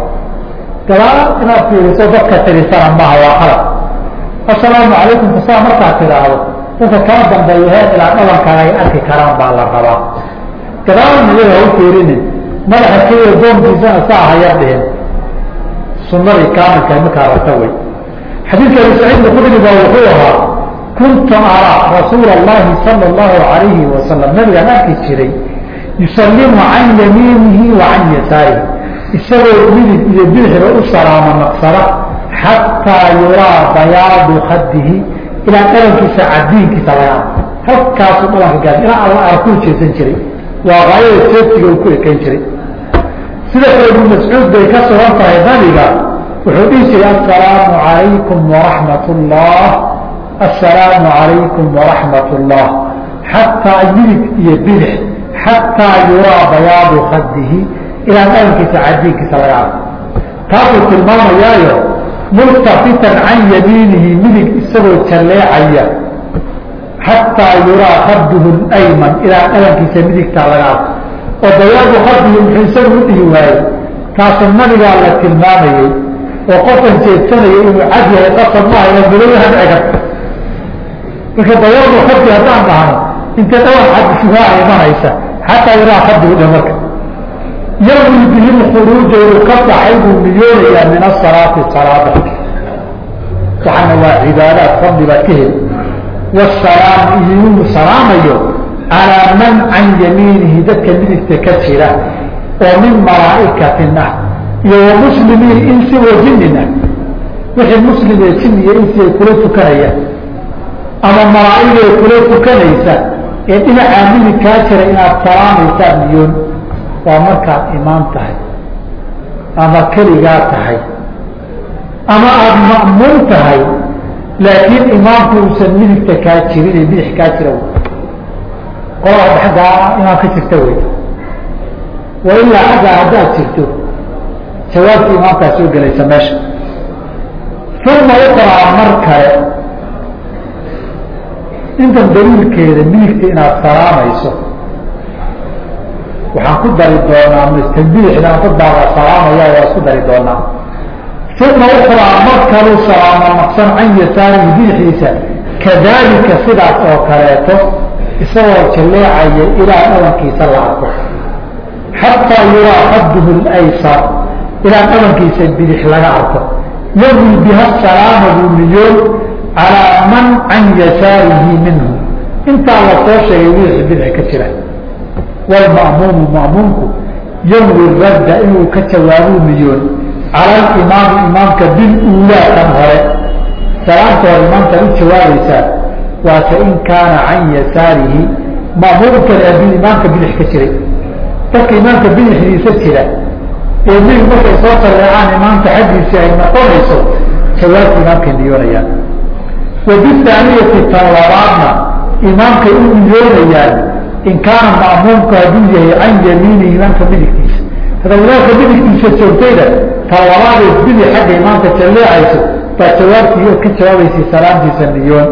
Gadaal inaad fiiriso dadka tirisana maaha waa qalab assalaamu calaykum kasaa markaad tiraahdo dadka kaa dambeeya ilaa dhabankaaga ay arki karaan baa la rabaa. Gadaalna iyaga ha u fiirinin. Madaxa keliya doonkiisana saa hayar dhihin sunadii kaamilka markaa rabta wey. Xadiidka abi saciid alkhudri baa wuxuu ahaa kuntu araa rasuula allahi sala allahu alayhi wasalam nabigaan arki jiray yusalimu can yamiinihi wa can yasaarihi isagoo midig iyo bidixba u salaamo naqsada xataa yuraa bayaadu khadihi ilaa dhabankiisa cadiinkiisa laga arko halkaasuu dhabanka gaas ilaa alla arkuu jeesan jiray waa qaayada jeedsiga uu ku ekayn jiray sida kale ibnu mascuud bay ka sugan tahay nabiga wuxuu dhihi jiray assalaamu calaykum waraxmat ullah assalaamu calaykum waraxmat ullah xataa midig iyo bidix xataa yuraa bayaadu khadihi ilaa dhabankiisa cadiinkiisa laga taasuu tilmaamayaayo multafitan can yamiinihi midig isagoo jalleecaya xataa yuraa khadduhu ayman ilaa dhabankiisa midigtaa laga arko oo bayaadu khadihi muxuu isagu u dhihi waayey taasu nabigaa la tilmaamayey oo qofkan jeedsanaya inuu cad yahay qasab maaha ina gudayaha dhici karta marka bayaadu khadi haddaan dhahno inta dhawr xad shugaa imanaysa xataa iraa fadhigu marka yawmi bihi lkhuruuja uu ka baxay buu niyoonayaa min asalaati salaada waxaana waa cibaadaad fadli baad ka heli wasalaam iyo inuu salaamayo calaa man can yamiinihi dadka midigta ka jira oo min malaa'ikatin ah iyo wa muslimiin insi wa wixii muslim ee jin iyo insi ay kula tukanayaan ama malaa'ig ay kula tukanaysa ee dhinacaa midig kaa jira inaad salaamaysaa niyoon waa markaad imaan tahay. Ama keligaa tahay. Ama aada ma'muun tahay. Laakiin imaamku uusan midigta kaa jirin ee bidix kaa jira qolada xaggaa imaam ka jirta wey. Wa ilaa xaggaa haddaad jirto jawaabta imaamkaa soo gelaysa meesha. Uma uqraa mar kale intan daliilkeeda midigta inaad salaamayso waxaan ku dari doonaa mstbidixdaan dad baaba salaamaya waa isku dari doonaa. Uma ukraa mar kaluu salaamo naqsan can yasaarihi bidixiisa kadalika sidaas oo kaleeto isagoo jalleecaya ilaa dhabankiisa la arko. Xataa yuraa qadduhu laysar ilaa dhabankiisa bidix laga arko. Yawi biha salaama buu niyoon calaa man can yasaarihi minhu. Intaa la sheegay bidixi bidix ka jira wlma'muumu ma'muumku yawi radda inuu ka jawaabuu niyoon cala alimaami imaamka biluulaa kan hore. Salaamta hore imaamtaad u jawaabaysaa waase in kaana can yasaarihi. Ma'muumkan imaamka bidix ka jiray. Dadka imaamka bidixdiisa jira ee midig markay soo sareecaan imaamka xaggiisi ay noqonayso jawaabta imaamkay niyoonayaan wa tan labaadna imaamkay u niyoonayaan in kaana ma'muumku hadduu yahay can yamiinihi imaamka midigtiisa hada imaamka midigtiisa joogtayna tan labaadeed bidix xagga imaamka jalleecayso baa jawaabtii ood ka jawaabaysay salaamtiisa niyoon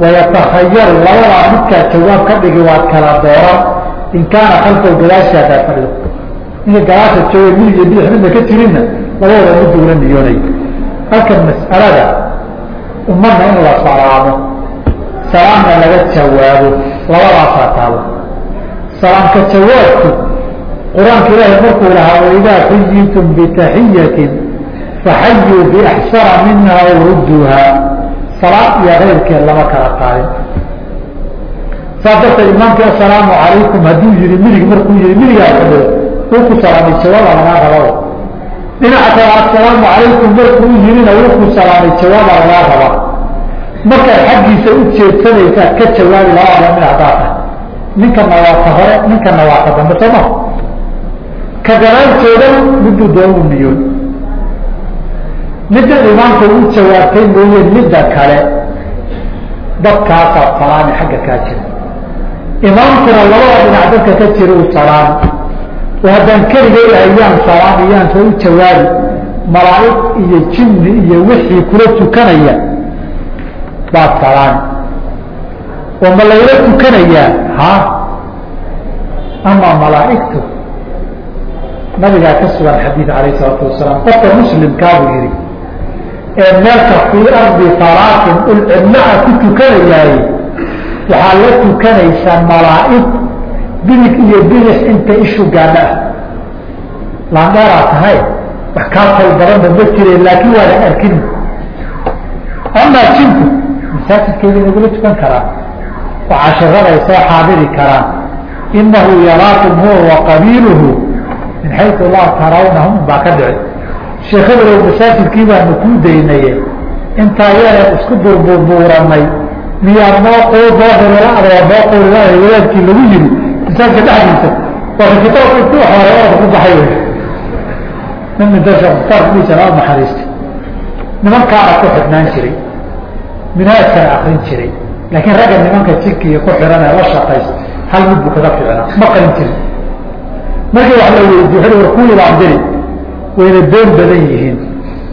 wayatahayaru labadaa midkaa jawaab ka dhigi waad kala dooran. In kaana khalfahu gadaashaa daa fadhido. Ninka gadaasha jooga midig iyo bidix midna ka jirinna labadooda midda ula niyoonay halkan mas'alada ummadna in la salaamo salaamna laga jawaabo labadaasaa taalo salaamka jawaabku qur'aanka ilaahay markuu lahaa waidaa xuyitum bitaxiyatin faxayuu biaxsana minha aw rudduuha. Salaad iyo keyrkeed lama kala qaadin saas darteed imaamkii assalaamu calaykum hadduu yihi midig markuu yihi midigaa fadhido wuu ku salaamay jawaaba lagaa rabaa dhinaca kale assalaamu calaykum markuu yihina wuu ku salaamay jawaaba lagaa rabaa markaad xaggiisa u jeedsanaysaad ka jawaabi labada mid haddaa tahay. Ninkana waa ka hore ninkana waa ka dambe sooma ka gadaal joogan miduu doonuu niyoon midda imaamka u jawaabtay mooye midda kale dadkaasaa salaami xagga kaa jira. Imaamkuna labada dhinac dadka ka jira uu salaami. Oo haddaan keligay ayaan salaami yaan soo u jawaabi. Malaa'ig iyo jinni iyo wixii kula tukanaya baad salaami oo ma layla tukanayaa? Ha? Ama malaa'igtu? Nabigaa ka sugan xadiid alayh isalaatu wasalaam qofka muslimkaabuu yihi ee meelka fii ardi faraatin ul cidlaha ku tukanayaaye. Waxaa la tukanaysaa malaa'ig bidig iyo bidix inta ishu gaadha. Ah laandheeraa tahay? Wax kaa kol badanba ma jireen laakiin waa la arkin. Amaa jinku masaajidkeeda nagula tukan karaa oo cashirada ay soo xaadiri karaan. Inahu yaraakum huwa wa qabiiluhu min xaytu laa tarawnahum baa ka dhici masaajidkii baanu kuu daynaye intaa yaree isku burburbuuranay. Miyaa noo qoodohirlaadoo noo qorilaada wadaadkii lagu yiri masaajidka dhexdiisa. Waa kitaabka ku hore orda ku baxay wey nin midasha mukhtaarkiisa laa naxariista nimankaana ku xidhnaan jiray minaadkana akrin jiray. Laakiin ragga nimanka jirkiiyo ku xihan ee la shaqaysa hal mid buu kaga ficnaa ma qarin jirin. Markii wax la weydiiy war kuwii baan diri wayna been badan yihiin.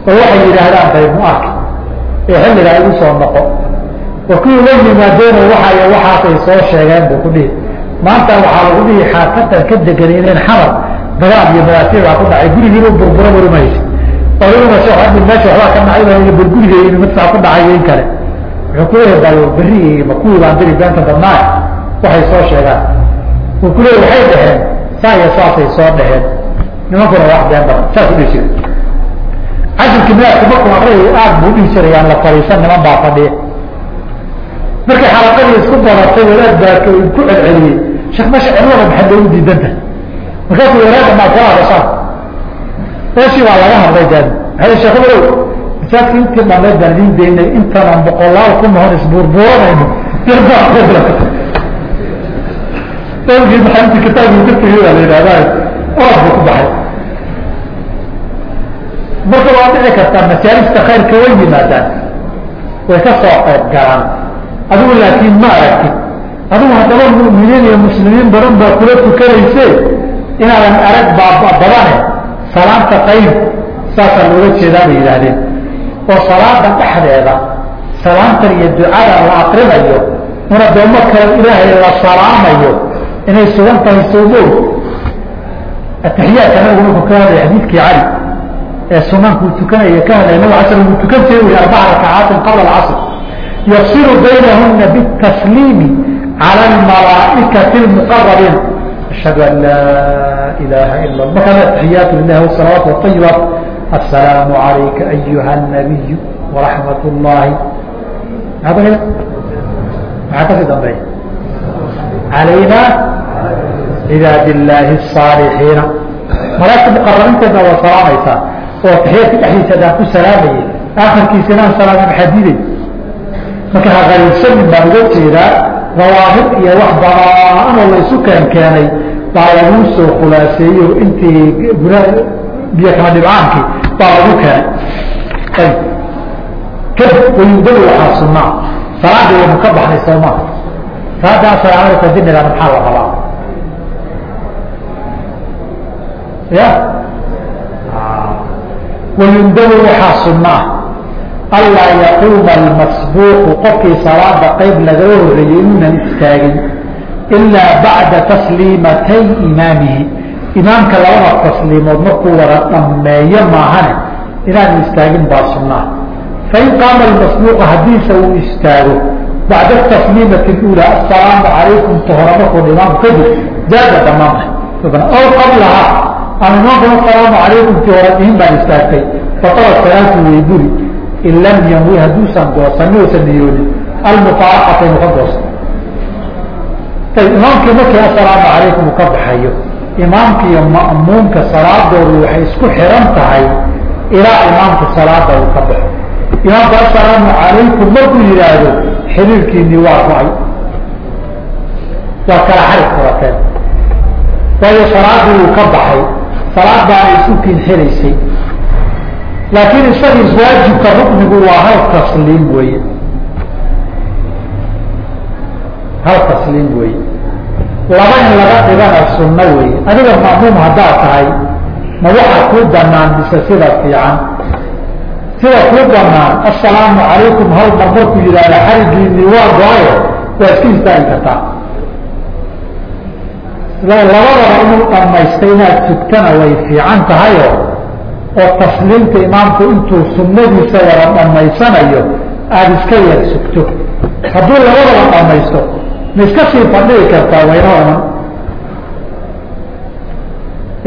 Oo waxay yidhaahdaan daymu arki. Ee xilligaa igu soo noqo. War kuwii la yimaadeenoo waxay waxaasay soo sheegeen buu ku dhihi. Maanta waxaa lagu dhihi xaafatan ka deganaynen xamar dagaal iyo madaasiibaa ku dhacay. Gurigiinu burbura warimaysa meesha waxbaa ka dhacay bal gurigeyni midkaa ku dhacay in kale wuxuu ku leeyahay bal berri ma kuwii baan diri beenta badnaa waxay soo sheegaan uu ku leey waxay dhaheen saa iyo saasay soo dhaheen nimankuna wax been badan saas u dhihi jira cashirkii midaadka markuu aqriyay aad buu dhihi jiray aan la fadhiisan niman baa fadhiya markay xalaqadii isku badatay wadaad baaka uu ku celceliyey sheekh meesha cilmada maxay loogu diidanta markaasuu wadaada maa kala hadashaan meeshii baa laga hadlay daan maxay sheekh madow masaajka intii dhammeed baan idiin daynay intanan boqolaal ku mahon isbuurbuuranayno intii kitaabkii ka tegay baa la yidhahdaa orad buu ku baxay. Marka waa dhici kartaa masaalista khayrka way yimaadaan way ka soo qayb galaan. Adigu laakiin ma aragtid adigu haddaba mu'miniin iyo muslimiin badan baa kula tukanayse inaadan arag baa badane salaanta qayb saasaa looga jeedaa bay yidhaahdeen oo salaada dhexdeeda salaantan iyo ducada la akrinayo in addoommo kale ilaahay la salaamayo inay sugan tahay soomoog atixiyaadka nabigu markuu ka hadlaya xadiidkii cali ee sunankuu tukanaya ka hadlaya nabig casr uu tukan jira wy arbaca rakacaatin qabla alcasr yafsilu baynahuna bitasliimi cala almalaa'ikati almuqarabiin ashhadu an laa ilaha ila markaana atixiyaatu lilahi wasalawaat waطayibaat assalaamu calayka ayuha الnabiyu waraxmat اllahi maxaa maxaa kasii dambeeya calayna cibaad illaahi الصaalixiina malaagta muqarabiinteedna waa salaamaysaa oo taxiyaadka dhexdiisa adaan ku salaamayay akhirkiisa inaan salaama maxaa diiday marka haqariibsanin baan uga jeedaa dawaahir iyo wax banaan oo la isu keen keenay baa laguu soo khulaaseeyo intii biyo kama dhibcaankii baa lagu keenay kadib wayudadu waxaa sunnaa salaadii waynu ka baxnay soomaa salaada assalaamu alaykum dinida maxaa la rabaa ya wayundabu waxaa sunnaa anlaa yaquuma almasbuuqu qofkii salaada qayb lagaga horeeyey inuunan istaagin ilaa bacda tasliimatay imaamihi imaamka labada tasliimood markuu wada dhammeeyo maahane inaanu istaagin baa sunnaa fain qaama almasbuuqu haddiise uu istaago bacda tasliimati اuulى asalaamu calaykum tahora markuu imaamku kadib jaaza banaanta ow qablahaa aan imaamkuna asalaamu calaykum ti hora dhihin baan istaagtay. Fatala salaatu way buri in lam yanwi hadduusan goosanin uusan niyoonin almufaaraqata ka goosto ayb imaamkii markii asalaamu calaykum uu ka baxayo imaamka iyo ma'muumka salaadoodu waxay isku xiran tahay ilaa imaamku salaada uu ka baxo. Imaamku asalaamu calaykum markuu yidhaahdo xiriirkiinii waa go'ay waa kala xarig furateen waayo salaadii uu ka baxay salaad baana isu kinxiraysay laakiin isagiis waajibka ruknigu waa hal tasliim weeye. Hal tasliim weeye laba in laga dhigana sunno weeye. Adiga ma'muum haddaad tahay ma waxa kuu banaan mise sida fiican? Sida kuu banaan assalaamu calaykum hal mar markuu yidhaahda xarigiinii waa go'ayo waa iska istaagi kartaa. Labadaba inuu dhamaystay inaad tugtana way fiican tahayo oo tasliimta imaamku intuu sunnadiisa wada dhammaysanayo aada iska yar sugto. Hadduu labadaba dhamaysto ma iska sii fadhigi kartaa wayna oman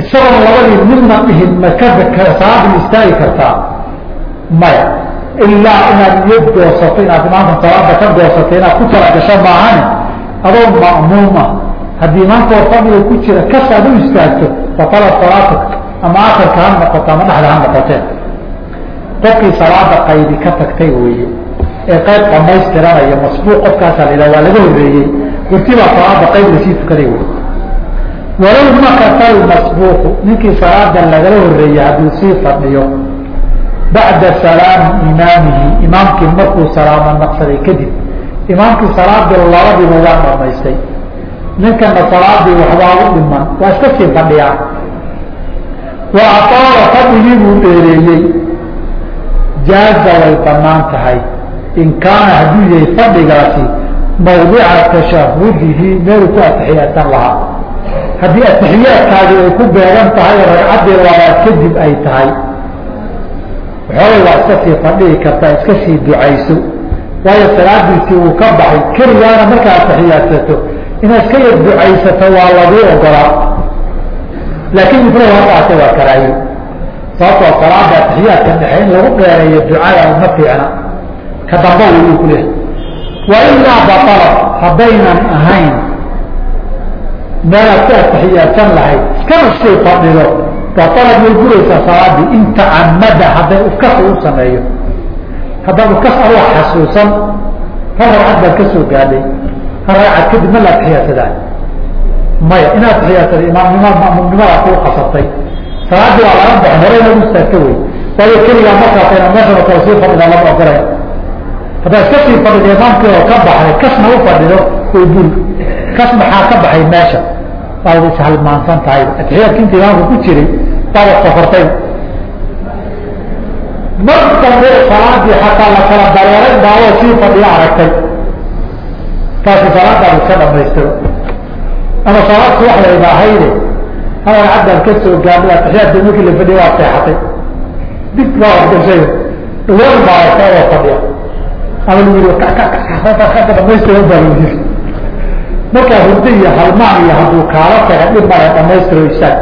isagoon labadii midna dhihin ma ka salaadin istaagi kartaa? Maya. Ilaa inaad niyad goosato inaad imaamka salaada ka goosato inaad ku talagasho maahane adoo ma'muuma haddii imaamka oo fadhiga ku jira kas aad u istaagto fatala salaatuka ama akhirka ha noqoto ama dhexda ha noqoteen. Qofkii salaada qaybi ka tagtay weeye ee qayb dhamaystiranaya masbuuq qofkaasaa la yidhaha waa laga horreeyey. Gurtibaa salaada qayb la sii tukaday wey walow makata almasbuuqu ninkii salaada lagala horreeyey hadduu sii fadhiyo. Bacda salaami imaamihi imaamkii markuu salaamo naqsaday kadib imaamkii salaadii labadiiba waa dhamaystay ninkana salaadii waxbaa u dhiman waa iska sii fadhiyaa. Wa ataala fadhigii buu dheereeyey. Jaaza way bannaan tahay in kaana hadduu yahay fadhigaasi mawdica tashahudihi meeluu ku atixiyaadsan lahaa haddii atixiyaadkaagi ay ku beegan tahay ragcaddii labaad kadib ay tahay waxoogay waa iska sii fadhihi kartaa iska sii ducayso waayo salaadiisii uu ka baxay keligaana markaa atixiyaadsato inaad iska yar ducaysato waa laguu ogolaa laakiin ifrada hadaate waa karaayo sababtoo salaada atixiyaadka dhexe in lagu dheereeyo ducada ma fiicna ka damba wuu ku leehay wa ilaa baala haddaynan ahayn meelaad ka atixiyaadsan lahayd iskana sii fadhido batalad way guraysaa salaadii in tacamada hadday ukas u sameeyo haddaad ukas adoo xasuusan hal ragcad baad ka soo gaadhay hal ragcad kadib ma la atixiyaadsadaa maya inaad atixiyaadsaday imaamnima ma'muumnimadaa kuu qasabtay salaadii waa laga baxay hore inaad u istaagta wey waayo keligaa markaas ina meeshana kale sii fadhida lama ogolaya haddaad iska sii fadhido imaamkii oo ka baxday kasna u fadhido way guri kas maxaa ka baxay meesha? Waad ishalmaansan tahay. Atixiyaadki inta imaamka ku jiray baad safartay mar dambe salaadii xataa la kala dareeray baadoo sii fadhiyo aragtay. Taasi salaadaad iska dhamaystiro ama salaadku wax layba ahayde hadal caddan ka soo gaadhay atixiyaadka markii la fadhiya waa seexatay. Dib baa ordashay dhawaan baa oo fadhiya ama lagu yiri ka dhamaystiro baa lagu yiri markaa hurdo iyo halmaan iyo hadduu kaala taga dhib male dhamaystiro isaag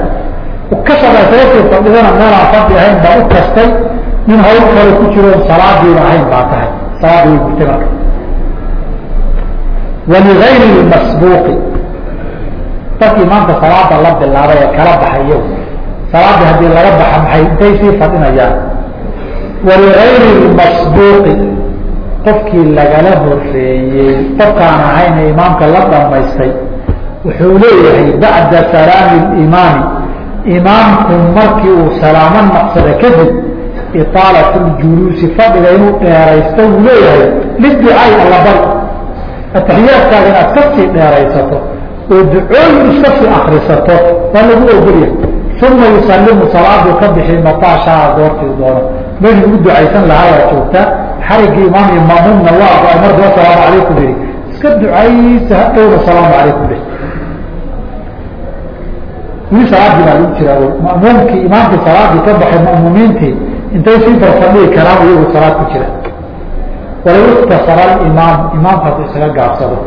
ukashada sababtay fadhidana meelaan fadhi ahayn baa u kastay nin hawl kale ku jiro salaadiina ahayn baa tahay salaadii way gurtay marka waligayri masbuuqi dadkii maanta salaada la bilaabay ee kala baxayo salaadii haddii laga baxa maxay intay sii fadhinayaan waligayri masbuuqi qofkii lagala horeeyey qofkaan ahayna imaamka la dhamaystay wuxuu leeyahay bacda salaami imaami. Imaamku markii uu salaamo naqsada kadib iطaalat ljuluusi fadhiga inuu dheeraysto wuu leeyahay liducaai allabari atixiyaadkaaga inaad ka sii dheeraysato oo ducooyin iska sii akrisato waa lagu ogolyahay uma yusalimu salaaduu ka bixi mataashaa goortii doono. Meeshii ugu ducaysan lahaa waa joogtaa xarigii imaam iyo maamuumna waa go'ay markuu asalaamu calaykum yihi iska ducaysa hadhowna salaamu calaykum dheh wili salaadii baa lagu jiraa mamuumkii imaamkii salaadii ka baxay ma'muumiintii intay sii farfadhihi karaan iyagu salaad ku jira walaw iktasara alimaam imaamka hadduu isaga gaabsado.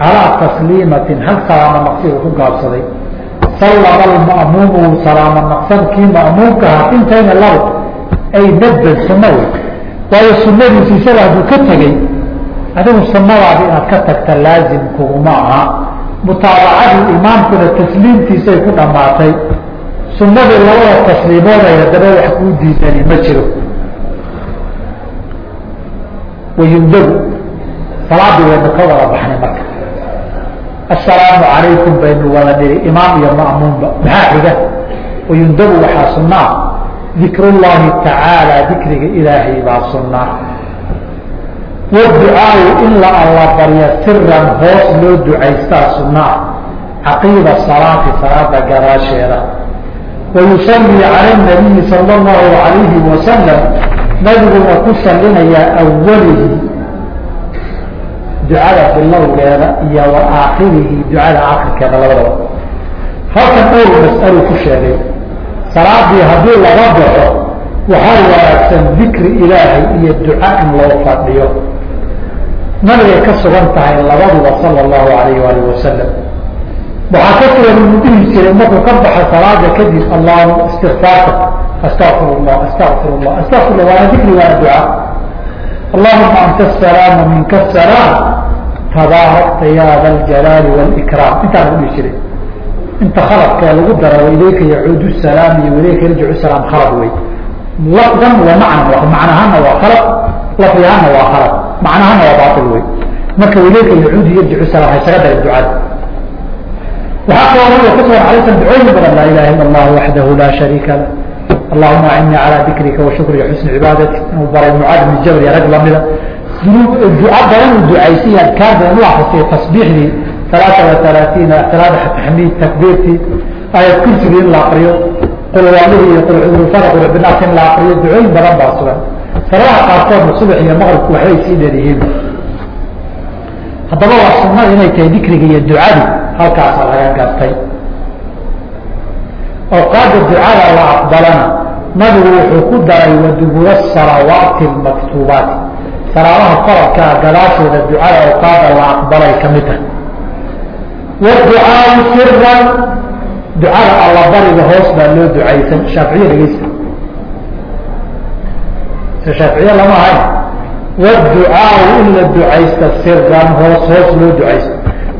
Calaa tasliimatin hal salaamo naqsi uu ku gaabsaday. Sallama alma'muumu salaamo naqsan kii ma'muumka ahaa intayna labo ay nadban sunno wey waayo sunadiisi isaga hadduu ka tegey adigu sunnadaadi inaad ka tagta laazim kuguma aha. Mutaabacadii imaamkuna tasliimtiisay ku dhammaatay. Sunnadii labada tasliimoodaya haddana wax kuu diidani ma jiro. Wayundagu salaadii waynu ka wada baxnay marka. Assalaamu calaykum baynu wada niri imaam iyo ma'muumba maxaa xiga? Wayundagu waxaa sunnaa dikru llahi tacaala dikriga ilaahay baa sunnaa. Waducaau in la alla barya siran hoos loo ducaystaa sunnaa. Caqiida salaati salaada gadaasheeda. Wayusallii cala nabiyi sala allahu alayhi wasalam nabiguna ku salinayaa awalihi ducada bilowgeeda iyo wa ducada aakhirkeeda labadaba. Halkan dhowr mas'alu ku sheegay salaadii haddii laga baxo waxaa wanaagsan dikri ilaahay iyo duca in loo fadhiyo. Nabigay ka sugan tahay labaduba sala allahu alayh alih wasalam waxaa ka sugan inuu dhihi jiray markuu ka baxa salaada kadib allahuma istikfaarka astaqfir llah astaqfir llah astaqfir llah waana dikri waana duca. Allahuma anta asalaam minka asalaam tabaarakta ya da ljalaali wاlikraam intaana udhihi jiray inta khaladka lagu dara ilayka yacuudu salaam iyo ilayka yarjicu salaam khalad wey lafdan wa macnan macnahana waa khalad lafdigahana waa khalad macnahana waa baail wey marka ilayka yacuudu yarjicu salaam haysaga darin ducada. Waxaa kaloo nabiga ka sugan alaysan ducooyin badan laa ilaha ila allah waxdahu laa shariika lah. Allahuma acini calaa dikrika wa shukrika xusni cibaadatik inuu baray mucaad bin jabal iyo rag lamida. Duca badan uu ducaysay adkaar badan u akristay tasbiixdii alaaa wa alaaiina salaada taxmiid takbiirtii aayad kursigii in la akriyo qulwaalihii iyo qulcudurufada qulcbinaas in la akriyo ducooyin badan baa sugan. Salaadaha qaarkoodna subax iyo maqribku waxbay sii dheeryihiin. Haddaba waa sunnada inay tahay dikriga iyo ducadii halkaasa laga gartay awqaada ducada la aqbalana nabigu wuxuu ku daray wadubura salawaati almaktuubaati. Salaadaha farabkaa gadaashooda ducada awqaada la aqbalay ka mid tahay wducaau siran ducada alla bariga hoos baa loo ducaysan shaaficiya dhegeysta se shaaficiye lama ahayn wducaau in la ducaysta siran hoos hoos loo ducaysto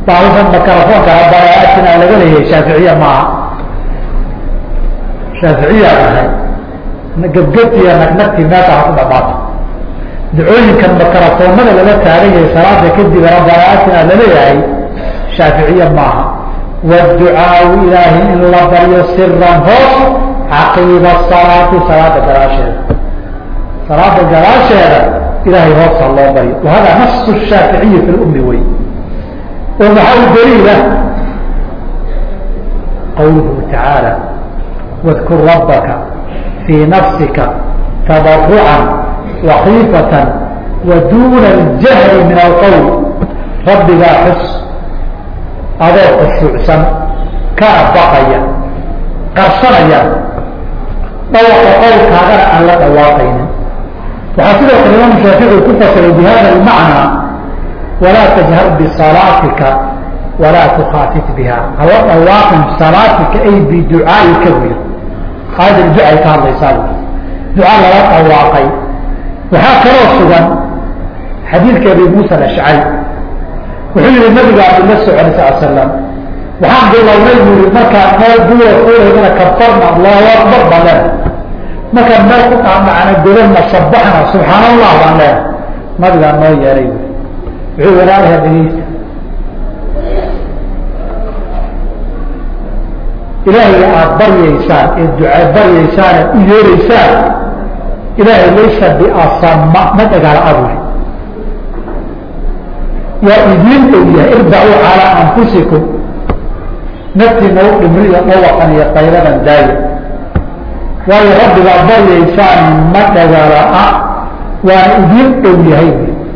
baabusan makarafoonka habaraatina laga leeyahay shaaficiya maaha shaaficiyaa ahay gebgebtiya nagnagti meesha ha ku dhamaato ducooyinkan makarafoonada laga taagan yahay salaada kadib rabaraatina la leeyahay shaaficiye maaha. Wducaau ilaahi in la baryo siran hoos caqiiba salaati salaada gadaasheeda salaada gadaasheeda ilahay hoosa loo baryo. Wahada nasu shaaficiyi fi lumi wey oo maxaa u daliila qawluhu tacaala wadkur rabbaka fii nafsika tabarucan wakiifatan wa duuna min alqowl rabbigaa xus adoo khushuucsan kana baqaya qarsanaya dhawaqa qowlkaagana aan la dhawaaqaynin. Waxaa sidoo kale imaamu shaafici ku fasiray bi hada almacnaa walaa tajhar bisalaatika walaa tukhaafit biha. Hala dhawaaqin salaatika ay biducaaika wy aayadda ducay ka hadlaysaa duca lala dhawaaqay. Waxaa kaloo sugan xadiidka abi muusa alashcari wuxuu yihi nabigaanu la socday sal slam waxaan bilownay bu i markaan meel duwa fuulaynana kabarna allahu akbar baan leena markaan meel ku qaamacana godana sabaxna subxaan allah baan leena nabigaa noo yeelay wuxuu walaalaha dhegeysta ilaahay aada baryaysaan ee duca baryaysaan ee u yeeraysaan ilaahay laysa biasama ma dagaala aburi waa idiin dhow yahay irbacuu calaa anfusikum naftiina u dhimriya dhawaqan iyo qayladan daaya waayo rabbigaa baryaysaan ma dhagala-a waana idiin dhow yahay.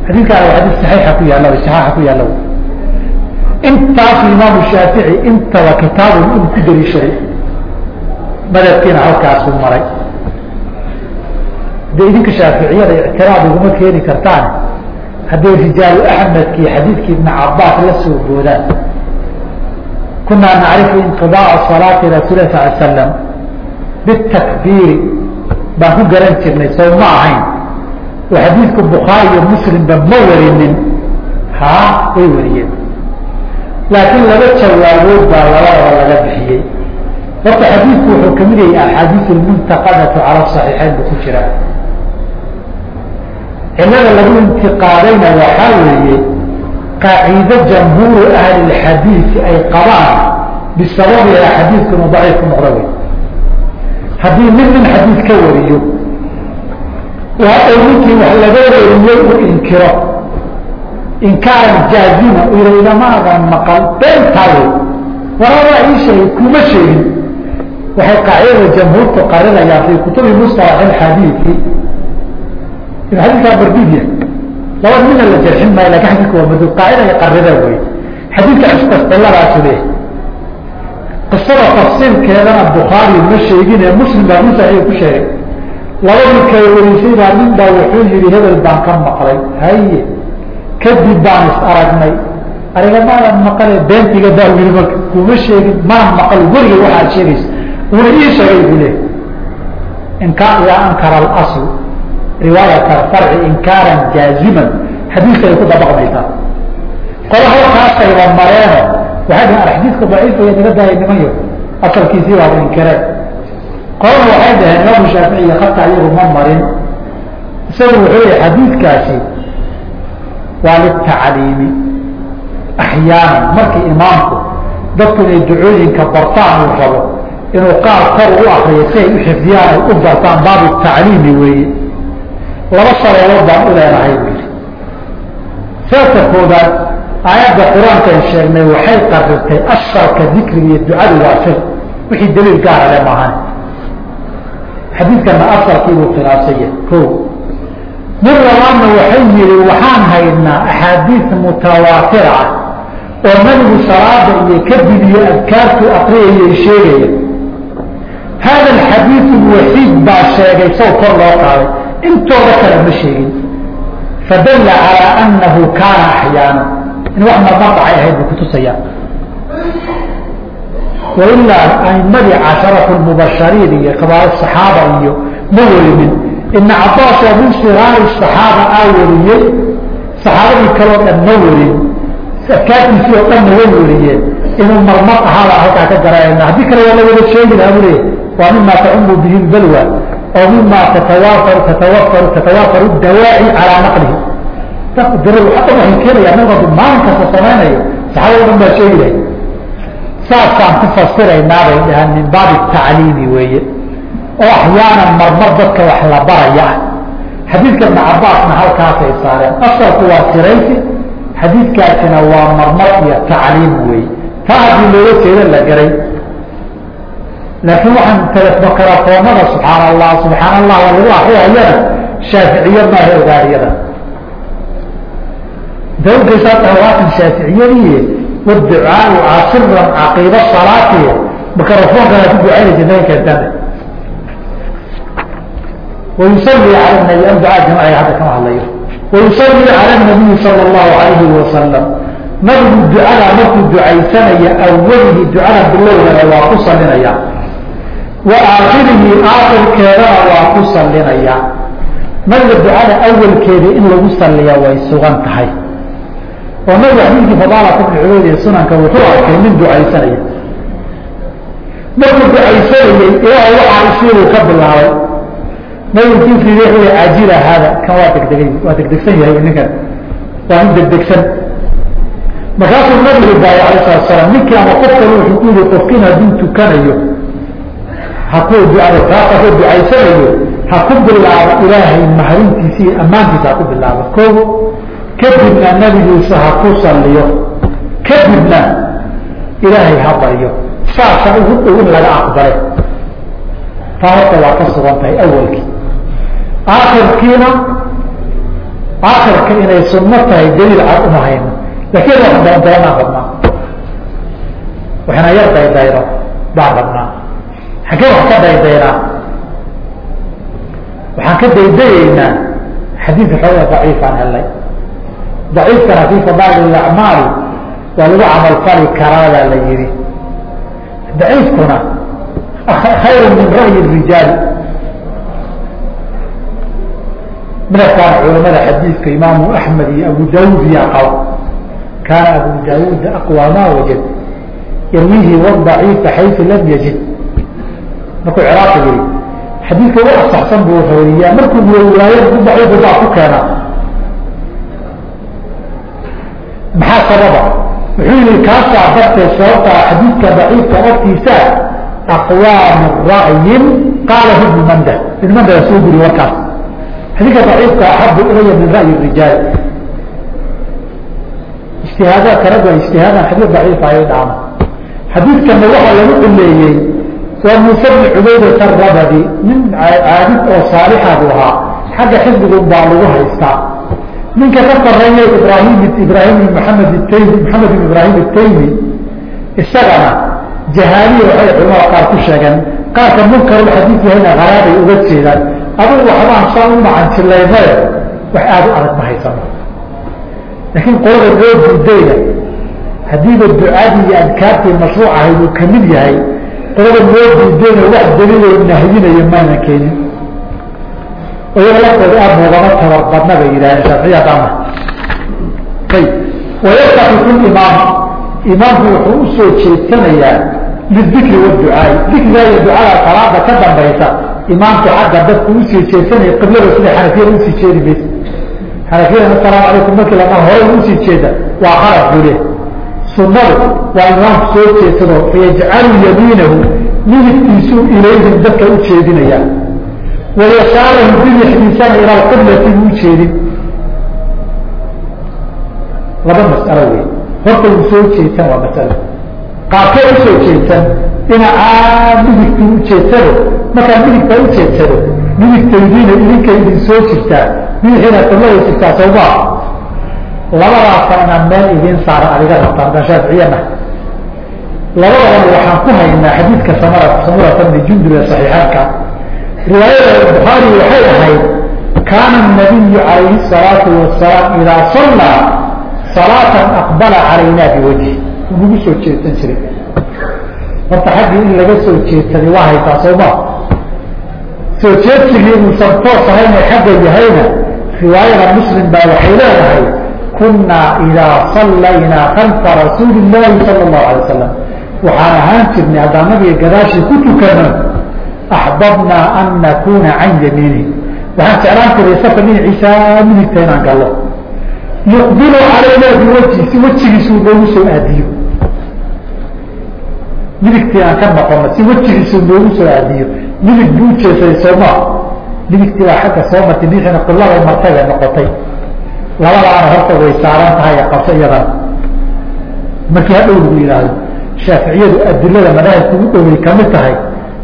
Xadiidkaana waa xadiis saxiixa ku yaalla saxaaxa ku yaalla. Intaasu imaamu shaafici intaba kitaabun uu ku daliishaday madabkiina halkaasuu maray. De idinka shaaficiyada ictiraad uguma keeni kartaan hadday rijaalu axmedkii xadiidkii ibn cabaas la soo boodaan kunaa nacrifu inqidaaa salaati rasuuli sal slam bitakbiiri baan ku garan jirnay sow ma ahayn. Oo xadiidku bukhaari iyo muslimba ma warinin. Haa way wariyeen. Laakiin laba jawaabood baa labadaba laga bixiyey. Horta xadiidku wuxuu ka mid yahay axaadiis almuntaqadatu cala saxiixayn buu ku jira cilada lagu intiqaadayna waxaa weeye qaaciide jamhuuru ahli lxadiidi ay qabaan bisababiha xadiidku inuu daciif ku noqdo wey haddii nin nin xadiid ka wariyo waa ninkii wax laga wariyey uu inkiro. Inkaaran jaazima ilamaadan maqal beentaa wey waraabaa ii sheegay kuma sheegin. Waxay qaacidada jamhuurtu qarinayaan fii kutubi mustalax alxadiidi in xadiidkaa bardiidya laba mina la jarxin maayo laakiin xadiidka waa madu qaacida ay qarideen wey xadiidka istastilladaasu leh qisada tafsiilkeedana bukhaari ma sheegin ee muslim baa nin saxiix ku sheegay labadii kala warisay baa nin baa wuxuu yihi hebel baan ka maqlay haye kadib baan is aragnay arigamaadan maqale beentiga baa yiri marka kuma sheegin maan maqal weliga waxaad sheegaysa una ii sheegay buu leh inka idaa ankara alasl riwaayat alfarci inkaaran jaaziman. Xadiidka ay ku dabaqmaysaa qola halkaasayba mareeno. Waxay dhahen xadiidka daciifaya naga daaya nimanyo asalkiisii baaba inkireen qolana waxay dhaheen imaamu shaaficiya khadka iyagu ma marin. Isagu wuxuu yihi xadiidkaasi waa litacliimi axyaanan markii imaamku dadku inay ducooyinka bartaan uu rabo inuu qaar kor u akriyo si ay u xifdiyaan ay u bartaan baabu tacliimi weeye laba sababood baan u leenahay bu yidhi. Sababta koobaad aayadda qur'aankan sheegnay waxay qarirtay asharka dikriga iyo ducadu waa sir wixii daliil gaara le maahan xadiidkana asalkiibuu khilaafsanya ko mid labaadna waxay yihi waxaan haynaa axaadiis mutawaatir ah oo nabigu salaada iyo kadib iyo adkaartu akriyayay sheegaya hada alxadiid waxiid baa sheegay saw kor loo qaaday intooda kale ma sheegin. Fadalla calaa anahu kaana axyaana. In wax marmar dhacay ahayd buu kutusaya wailaa aimadii casharatu mubashariin iyo kabaar saxaaba iyo ma werimin ibna cabaas min siraari saxaaba aa weriyey saxaabadii kaloo dhan ma werin adkaartiisii oo dhanna way weriyeen inuu marmar ahaabaa halkaa ka garayna haddii kale waa la wada sheegi lahaa buu leeya waa mima tacumu bihi lbalwa oo mima tatawaafaru tatawaafaru tatawaafaru dawaaci calaa naqlihi daro hadda waxay keenayaan naga maalin kasta samaynayo saxaabada dhan baa sheegi lahay saasaan ku fasiraynaa bay dhahaan min baabi tacliimi weeye oo axyaanan marmar dadka wax la baraya xadiidka ibna cabaasna halkaasay saareen asalku waa siraysi xadiidkaasina waa marmar iyo tacliim weeye taa haddii looga jeeda la garay laakiin waxaan telefmakarafoonada subxaan allah subxaan allah waa lagu akriyayana shaaficiye maaha ogaariyada dawlkaysaa dhawaatan shaaficiyadii waducaau casiran caqiiba salaati makarafoonkaa ku ducaynaysa nainkeentane wayusalli cala nabi ducaa jamciga hadda kama hadlayo wayusalli cala nabiyi sala allahu alayhi wasalam nabigu ducada markuu ducaysanaya awalihi ducada bilowgana waa ku salinaya wa aakhirihi aakhirkeedana waa ku salinaya nabiga ducada awalkeeda in lagu saliya way sugan tahay oo nabiga xadiidkii fadaalata bni cubayd ee sunanka wuxuu arkay nin ducaysanaya markuu ducaysanayey ilaah waxaa isiibuu ka bilaabay nabigu kiifriiday wuxuu yihi ajila haada kan waa degdegay waa degdegsan yahay ninkan waa nin degdegsan markaasuu nabigu baayay alay salatu salaam ninkii ama qof kale wuxuu ku yihi qofkin hadduu tukanayo haku ducada taas hakuu ducaysanayo ha ku bilaabo ilaahay mahrintiisa iyo ammaantiisa ha ku bilaabo koobo kadibna nabigiisa ha ku saliyo kadibna ilaahay ha baryo saasa ugu laga aqbalay. Taa horta waa ka sugan tahay awalkii. Aakhirkiina aakhirka inay sunno tahay daliil cad uma hayno. Laakiin wax doondoonaan rabnaa. Waxna yar daydayno baan rabnaa xaggee wax ka daydaynaa waxaan ka daydayeynaa xadiid xooga daciifaan helnay daciifkana fii fadaa'il acmaali waa lagu camalfali karaadaa la yihi daciifkuna khayru min ra'yi rijaali midabkaana culamada xadiidka imaamu axmed iyo abu daawud iyaa qaba. Kaana abu daawuud aqwى ma wajad yarwihi wdaciifa xayثu lam yajid markuu ciraaqi yihi xadiidka u asaxsan buu wariyaa markuu riwaayada u daciifa baa ku keena maxaa sababa? Wuxuu yihi kaasaa darteed sababtaa xadiidka daciifka agtiisa aqwaamu ra'yin qaalahu ibnu manda ibnu manda soo guri warkaas. Xadiidka daciifka axabu ilaya min ra'yi rijaal. Ijtihaadaadka ragga ijtihaadan xadiid daciifa ay dhaama xadiidkana waxaa lagu cileeyey waa muuse bni cubaydata rabadi nin caabid oo saalixa buu ahaa. Xagga xifdigun baa lagu haystaa. Ninka ka sareeya ibrahim ibrahim bn maxamed taymi maxamed bn ibrahim ataymi isagana jahaaliya waxay culamada qaar ku sheegeen qaarka munkarulxadiid yahayna haraabay uga jeedaan. Adigu waxbaan saa u macanjilaynayo wax aada u adag ma haysano laakiin qolada loo diidayna haddiiba ducadii iyo adkaartii mashruuc ahayd uu ka mid yahay qolada loo diidayna wax daliiloo nahyinayo mayna keenin iyaga laftooda aada noogama tabar badna bay yidhahdeen shaaficiyadama ayb wayartaqifu imaam imaamku wuxuu u soo jeedsanayaa lidikri waducaai dikriga ducada salaada ka dambaysa imaamku xagga dadku u sii jeedsanaya qiblada sida xanafiyada u sii jeedi maysa xanafiyada asalaamu calaykum markii lama horay u sii jeeda waa qalad buu leh sunadu waa imaamku soo jeedsado fayajcalu yamiinahu midigtiisuu ilayhim dadka u jeedinaya. Wayasaarahu bidixdiisana ila alqiblati buu ujeedin laba mas'alo wey horta uu soo jeedsan waa masalo qaarkee u soo jeedsan dhinacaa midigtuu ujeedsado markaa midigtaa ujeedsado midigtaydiina idinka idin soo jirtaa midixiina qiblada jirtaa sawmaa labadaasa inaan meel idiin saara adiga rabtaan baa shaaficiyana labadabana waxaan ku haynaa xadiidka samara samurata bni jundub ee saxiixaanka riwaayada bukhaari waxay ahayd kaana nabiyu calayhi salaatu wasalaam idaa sallaa salaatan aqbala calaynaa biwajhi. Uu nagu soo jeedsan jiray. Horta xaggii in laga soo jeedsaday waa haysaa sooma soo jeedsigii uusan toos ahayn ee xagga yahayna riwaayada muslim baa waxay leedahay kunaa idaa sallaynaa khalfa rasuuli illaahi sala allahu alay wasalam waxaan ahaan jirnay haddaan nabiga gadaashii ku tukano axbabnaa an nakuuna can yamiini. Waxaan jeclaan jiray safka dhinaciisa midigta inaan gallo. Yuqbilu calayna biwajhi wejigiisuu noogu soo aadiyo. Midigtii aan ka noqono si wejigiisuu noogu soo aadiyo. Midig buu ujeesaday soomaa midigtii baa xagga soo martay bidixina qullada martay noqotay labadaana horta way saaran tahay qabso iyadana markii hadhow lagu yidhaahdo shaaficiyadu adilada madaahibka ugu dhoway ka mid tahay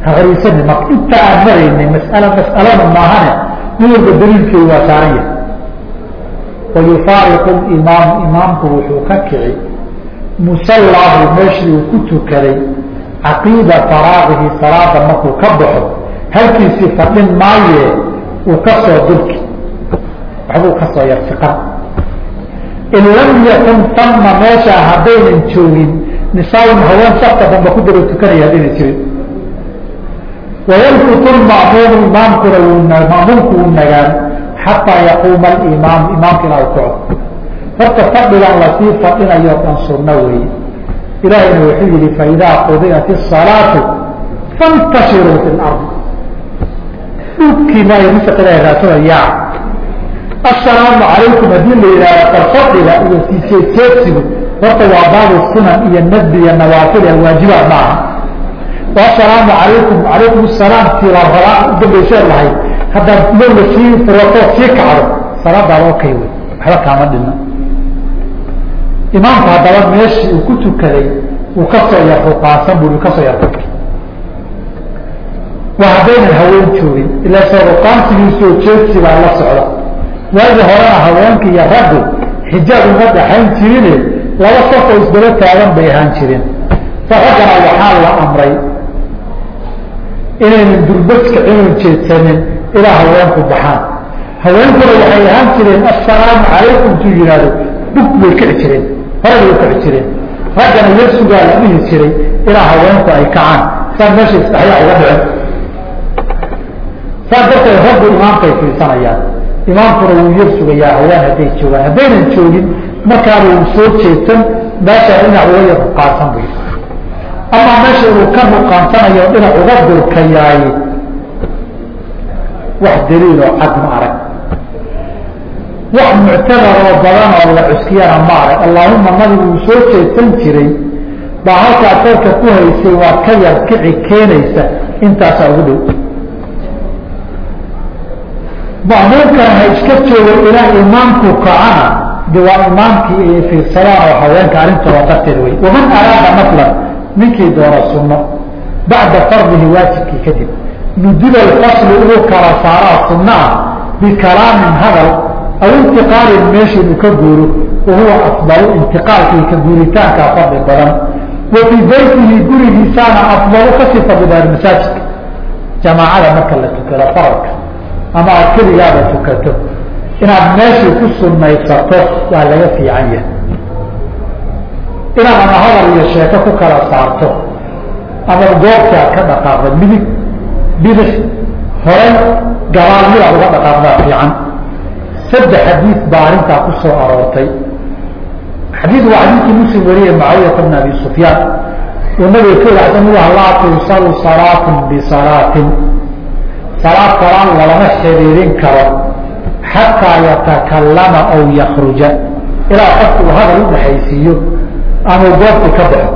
haqariisani ma inta aan maraynay masala mas'alada maahane mid walba daliilkeedu waa saaran yahay. Wayufaariqu imaamu imaamku wuxuu ka kici musallaahu meeshii uu ku tukaday caqiida faraaqihi salaada markuu ka baxo halkiisii fadhin maaye uu ka soo dulki waxbuu ka soo yarfiqan in lam yakun tama meeshaa haddaynan joogin nisaabun haween safka dambe ku daba tukanaya haddaynan jirin. Wayalfutu lma'muumu imaamkuna ma'muumku uu nagaan xataa yaquuma alimaam imaamka ilaa u horta fadhigan la sii fadhinayo dhan sunno weeye. Ilaahayna wuxuu yihi faidaa qudiyat الsalaatu fantashiruu fi lardi dhulkiina ay risqiga raadsanaya assalaamu calaykum haddii la yidhahdo farfadhiga iyo siiseeseedsigu horta waa baabu sunan iyo nadbi iyo nawaafil ee waajibaad ma aha. Assalaamu calaykum calaykum asalaam tii la rabaa udambayseen lahayd. Haddaad lowla sii furato sii kacdo salaadaada okay wey waxba kaama dhino imaamku haddaba meeshii uu ku tukaday uu ka soo yarruqaasan bui ka soo yarruqay waa haddaynan haween joogin ilaa soo ruqaansigii soo la socda waagii horena haweenka iyo raggu xijaab uma dhaxayn jirine laba safoo isdaba taagan bay ahaan jireen raggana waxaa la amray inaynan durbaska inan jeedsanin ilaa haweenku baxaan. Haweenkuna waxay ahaan jireen assalaamu calaykum tuu yihahdo bug bay kici jireen horay bay kici jireen. Raggana yar la dhihi jiray ilaa haweenku ay kacaan. Saa meesha isdhaxyaa uga dhicin saas darteed raggu imaamkay fiirsanayaan imaamkuna wuu yar sugayaa haween hadday joogaan. Haddaynan joogin markaana uu soo jeedsan meeshaa dhinac uga yar ruqaansan buy amaa meesha inuu ka ruqaansanayo dhinac uga durkayaay wax daliiloo cad ma arag. Wax muctadar oo badan oo la cuskiyana ma arag. Allaahuma nabigu uu soo jeedsan jiray. Baa halkaa dalka ku haysay waa ka yar kici keenaysa intaasaa ugu dhow ma'muumkana ha iska joogo ilaa imaamku kacana de waa imaamkii ay fiirsadaan oo haweenka arrintooda darteed wey waman araada naflan ninkii doono sunno. Bacda fardihi waajibkii kadib. Nudiba alfaslu inuu kala saaraa sunno ah bikalaamin hadal aw intiqaalin meesha inuu ka guuro wahuwa afdalu intiqaalkii ka guuritaankaa fadli badan. Wa fii beytihi gurigiisaana afdalu ka sii fadli badan masaajidka. Jamaacada marka la tukado faralka ama aad keligaada tukato. Inaad meeshii ku sunaysato waa laga fiican yahay. Inaad ama hadal iyo sheeko ku kala saarto ama goobtaa ka dhaqaaqda midig bidix hore gabaal midaad uga dhaqaaqdaa fiican. Saddex xadiid baa arrintaa ku soo aroortay. Xadiid waa xadiidkii muslim wariye mucaawiyata bn abi sufyaan. Uu nabiga ka wadaxsan u ah laa tuusalu salaatun bisalaatin salaad salaan lalama xiriirin karo xataa yatakallama aw yakruja ilaa qofku uu hadal udhaxaysiiyo ama goobtu ka baxo.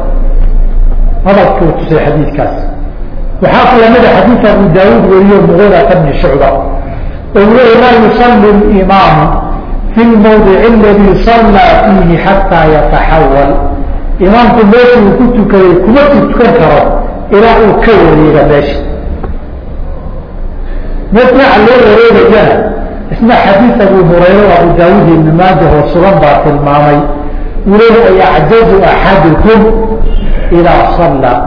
Hadalkuu tusay xadiidkaas. Waxaa ku lamida xadiidka abu daawuud weriyo mugiirata bni shucba oo leeya laa yusalli imaamu fi lmawdici aladii sallaa fiihi xataa yataxawal imaamku meesha uu ku tukaday kuma tukan karo ilaa uu ka wareega meesha manaca loo wareegayana isna xadiid abu hurayra abu daawuud ibni maaja oo sugan baa tilmaamay. Uu leeya yacjazu axadukum idaa sallaa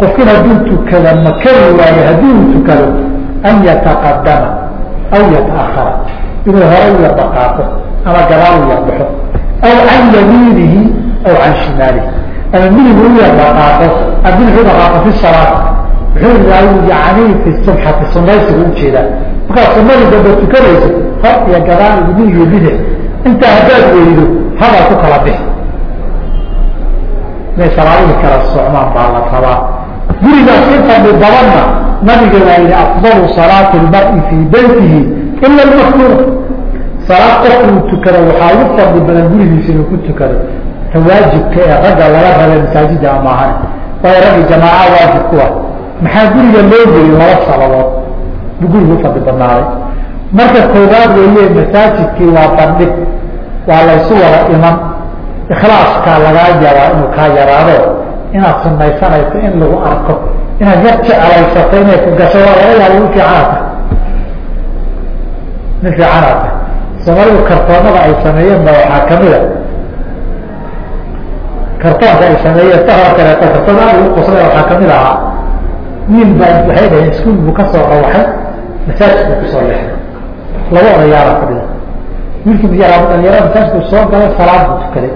qofkin hadduu tukada ma waayo haddii uu tukado an yataqadama aw yataahara inuu hore u yar dhaqaaqo ama gadaal u yarbaxo aw can yamiinihi aw can shimaalihi. Ama midigu u yar dhaqaaqo ama bidixu dhaqaaqo fi salaat wuxuu yani fi subxati sunaysigu u jeedaa markaad haddaad weydo hadaa ku kala bixi inay salaadihii kala socmaan baa la nabiga waa yihi afdalu salaati lmari fii beytihi ila lmaktuuba ugu fadli badan gurigiisa inuu ku tukado ta waajibka ee ragga laga raba masaajida amaahan waayo raggi jamaaca waajib ku ah maxaa guriga loo geliy laba sababood? Bu guriga ufadli badnaaday. Marka koowaad weeye masaajidkii waa bandhig waa laysu wada iman. Ikhlaaskaa lagaa yaraa inuu kaa yaraado. Inaad sunaysanayso in lagu arko. Inaad yar jecelaysato inay ku gasho waa laga yaaba nin fiicanaata nin kartoonada ay sameeyeen ba waxaa ka mid a. Kartoonka ay sameeyeen tahoo kaleeto kartoon aad ugu qosla waxaa ka mid ahaa wiil baa waxay dhaheen iskuol buu ka soo rawaxay masaajidku ku soo lexday laba odayaala fadhida wiilkii yaraa dhalinyarada masaajidku soo galay salaad buu tukaday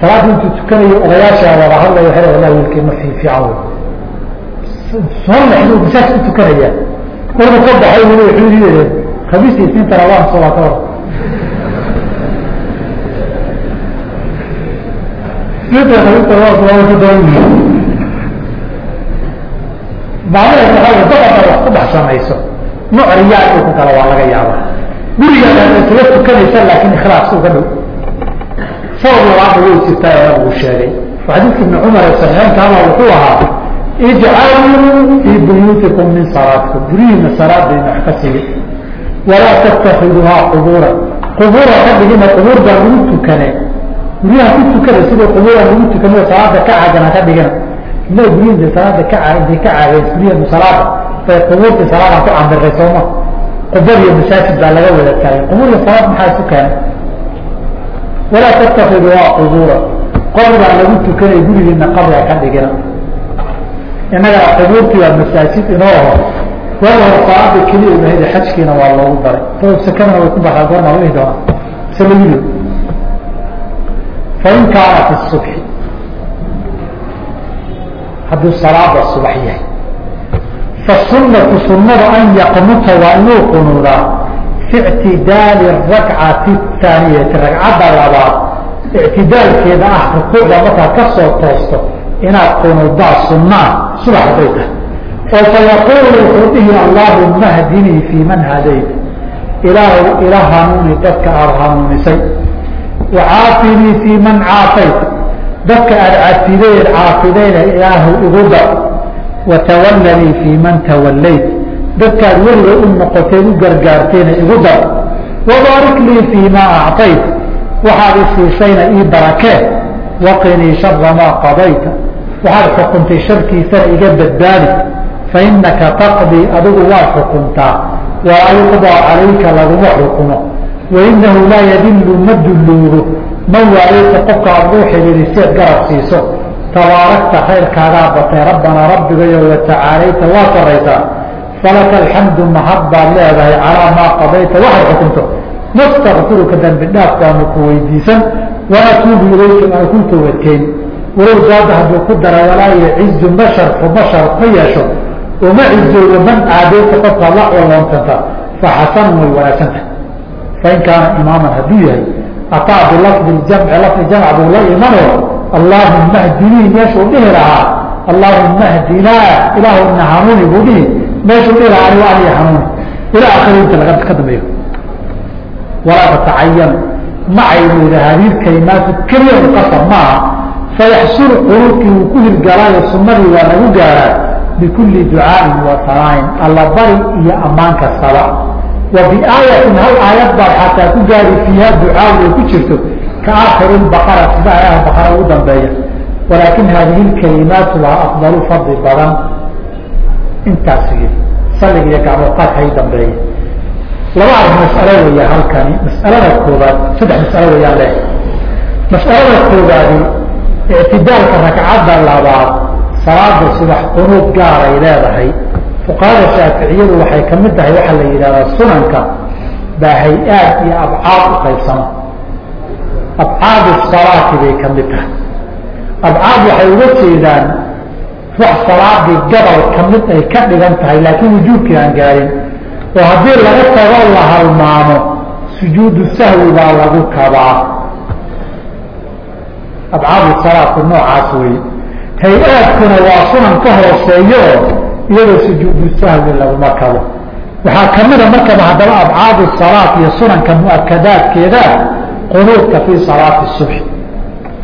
salaadii intuu tukanayo odayaashaa wada hadlay waay wallahi wiilkii ma fii fiican wey soo lexdu masaajid ku tukanaya markuu ka baxay weli wuxuu yidhi khamiistii isniinta rabaan soo waa ka hor isniinta khamiista rabaan soo waa ku daran yihiin bacdaheed waxaa wey dabada wax ku dhex samayso nooc riyaa inuu ku galo waa laga yaaba gurigaada isaga tukanaysa laakiin ikhlaas uga dhow. Sabab labaadna way jirtaa ee uu sheegay. Xadiidka ibni cumar ee saxiixaynkaana wuxuu ahaa ijcaluu fii buyuutikum min salaatikum. Guryihiina salaadayna wax ka siiya walaa tattakiduhaa qubuura qubuura ka dhigina qubuur baa lagu tukane guryaha ku tukada sida qubuura lagu tukano salaada ka caagana ka dhigina ina guryihiisa salaada ka intay ka caageen guryaha salaada bay qubuurtii salaada ku camiray sooma qubad iyo masaajid baa laga wada taagay qubuur iyo salaad maxaa isu keenay? Walaa tattakiduhaa qubuura. Qabr baa lagu tukanay gurigiina qabri ha ka dhigina. Innagaa qubuurtii waa masaajid inoo hor. Waaga hor salaada keliya mahayda xajkiina waa loogu daray sabab sakadana way ku baxdaa goorma dhihi doonaa. Ise layido fain kaana fi subxi hadduu salaada subax yahay. Fasunatu sunada an yaqnuta waa inuu qunuudaa fi ictidaali rakcati taaniyati ragcadda labaad ictidaalkeeda ah rukuucda markaad ka soo toosto inaad qunuudaa sunaa subax hadday tahay. Oo fayaquulu wuxuu dhihi allaahuma hdinii fii man hadayt. Ilaahu ila hanuuni dadka aada hanuunisay. Wacaafinii fii man caafayt dadka aada cafideed caafidayna ilaahu igu dar watawallanii fii man tawallayt. Dadkaad weliga u noqoteed u gargaartayna igu dar wabaarik lii fii maa acطayt waxaad isiisayna ii barakee waqinii shara maa qadayta. Waxaad xukuntay sharkiisana iga badbaadi. Fainaka taqdii adigu waad xukuntaa. Walaa yuqdaa calayka laguma xukumo. Wainahu laa yadilu ma dulluubo man waalayta qofka aad uu xidhiiriseed garab siiso tabaarakta khayrkaagaa batay rabbanaa rabbigayo watacaalayta waa saraysaa falaka alxamdu mahad baad leedahay calaa maa qadayta. Waxaad xukunto nastakfiruka dambi dhaaf baanu ku weydiisan. Waatuubu ilayka aan ku toobadkeyn walow zaada hadduu ku dara walaa yacizu basharku bashar ma yeesho uma cizoodo man aadeyta qofkaad la coloontanta faxasanun way wanaagsanta fain kaana imaaman hadduu yahay ataa bilafdi jamci lafdi jamc buu la imano allaahuma hdinii meeshuu dhihi lahaa allaahuma hdinaa ilaahuna hanuuni buu dhihi meeshuu dhihi lahaa anigo aniga hanuuni ilaa akhiri inta ka dambeeyo walaa tatacayan macaynuda hadiil kalimaatu keliya muqasar maaha fayaxsulu quruurkii wuu ku hirgalaayo sunnadii waa lagu gaaraa bikulli ducaain wa sanaain alla bari iyo ammaan kastaba hal aayad baad xataa ku gaari fiiha ducaaun ay ku jirto. Ka aakhiri baqara sida aayaha baqara ugu dambeeya. Walaakin haadihi lkalimaatu waa afdalu fadli badan. Intaas salliga iyo gacmoqaadka ay dambeeya. Laba arrin mas'alo weya halkani. Mas'alada koobaad saddex mas'alo wayaan leh. Mas'alada koobaadi ictidaalka ragcadda labaad salaada subax qunuud gaaray leedahay fuqahada shaaficiyadu waxay ka mid tahay waxaa la yidhahdaa sunanka baa hay'aad iyo abcaad u qaybsama. Abcaadu salaati bay ka mid tahay. Abcaad waxay uga jeedaan wax salaadii gabal ka mid ay ka dhigan tahay laakiin wujuubkii aan gaarin oo haddii laga tago la halmaamo sujuudu sahwi baa lagu kabaa. Abcaadu salaadku noocaas wey hay'aadkuna waa sunan ka hooseeyo iyadoo sujuudu sahwi laguma kabo waxaa kamida markaba haddaba abcaadu salaat iyo sunanka mu'akadaadkeeda qunuudka fii salaati subxi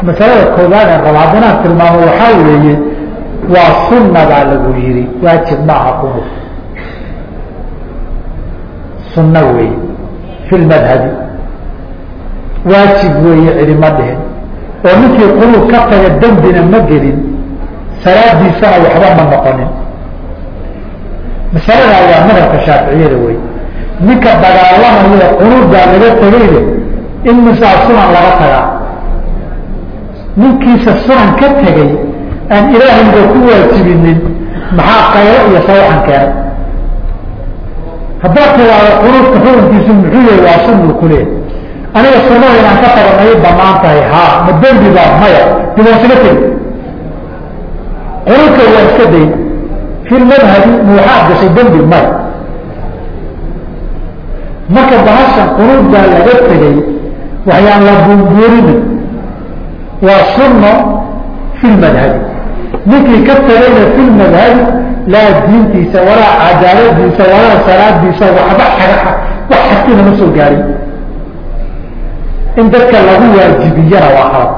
masalada koowaad aan raba haddana tilmaamo waxaa weeye waa sunna baa lagu yihi waajib maaha qunuud. Sunno weeye fi lmadhabi waajib weeye cidima dhihin. Oo ninkii qunuud ka taga dembina ma gelin salaadiisana waxba ma noqonin masaladaa waa madhabka shaaficiyada wey ninka dagaalamayo qunuudbaa laga tegayne in misaa sunan laga tagaa. Ninkiisa sunan ka tegay aan ilaahayba ku waajibinin maxaa qaylo iyo sawaxan keenay haddaad tidaado qunuudka xukunkiisu muxuu yahay waa sunuu ku leehay aniga sunada inaan ka tago may bannaan tahay haa ma dembi baa maya dib waan tegi. Qunuudka waa iska day fi madhabi ma waxaad gashay dembi maya marka bahashan qunuud baa laga tegay waxyaan la buunbuurina waa sunno fi lmadhabi ninkii ka tagayna fi lmadhabi laa diintiisa walaa cadaaladiisa walaa salaadiisa waxba wax xagtina ma soo gaarin in dadka lagu waajibiyana waa qalab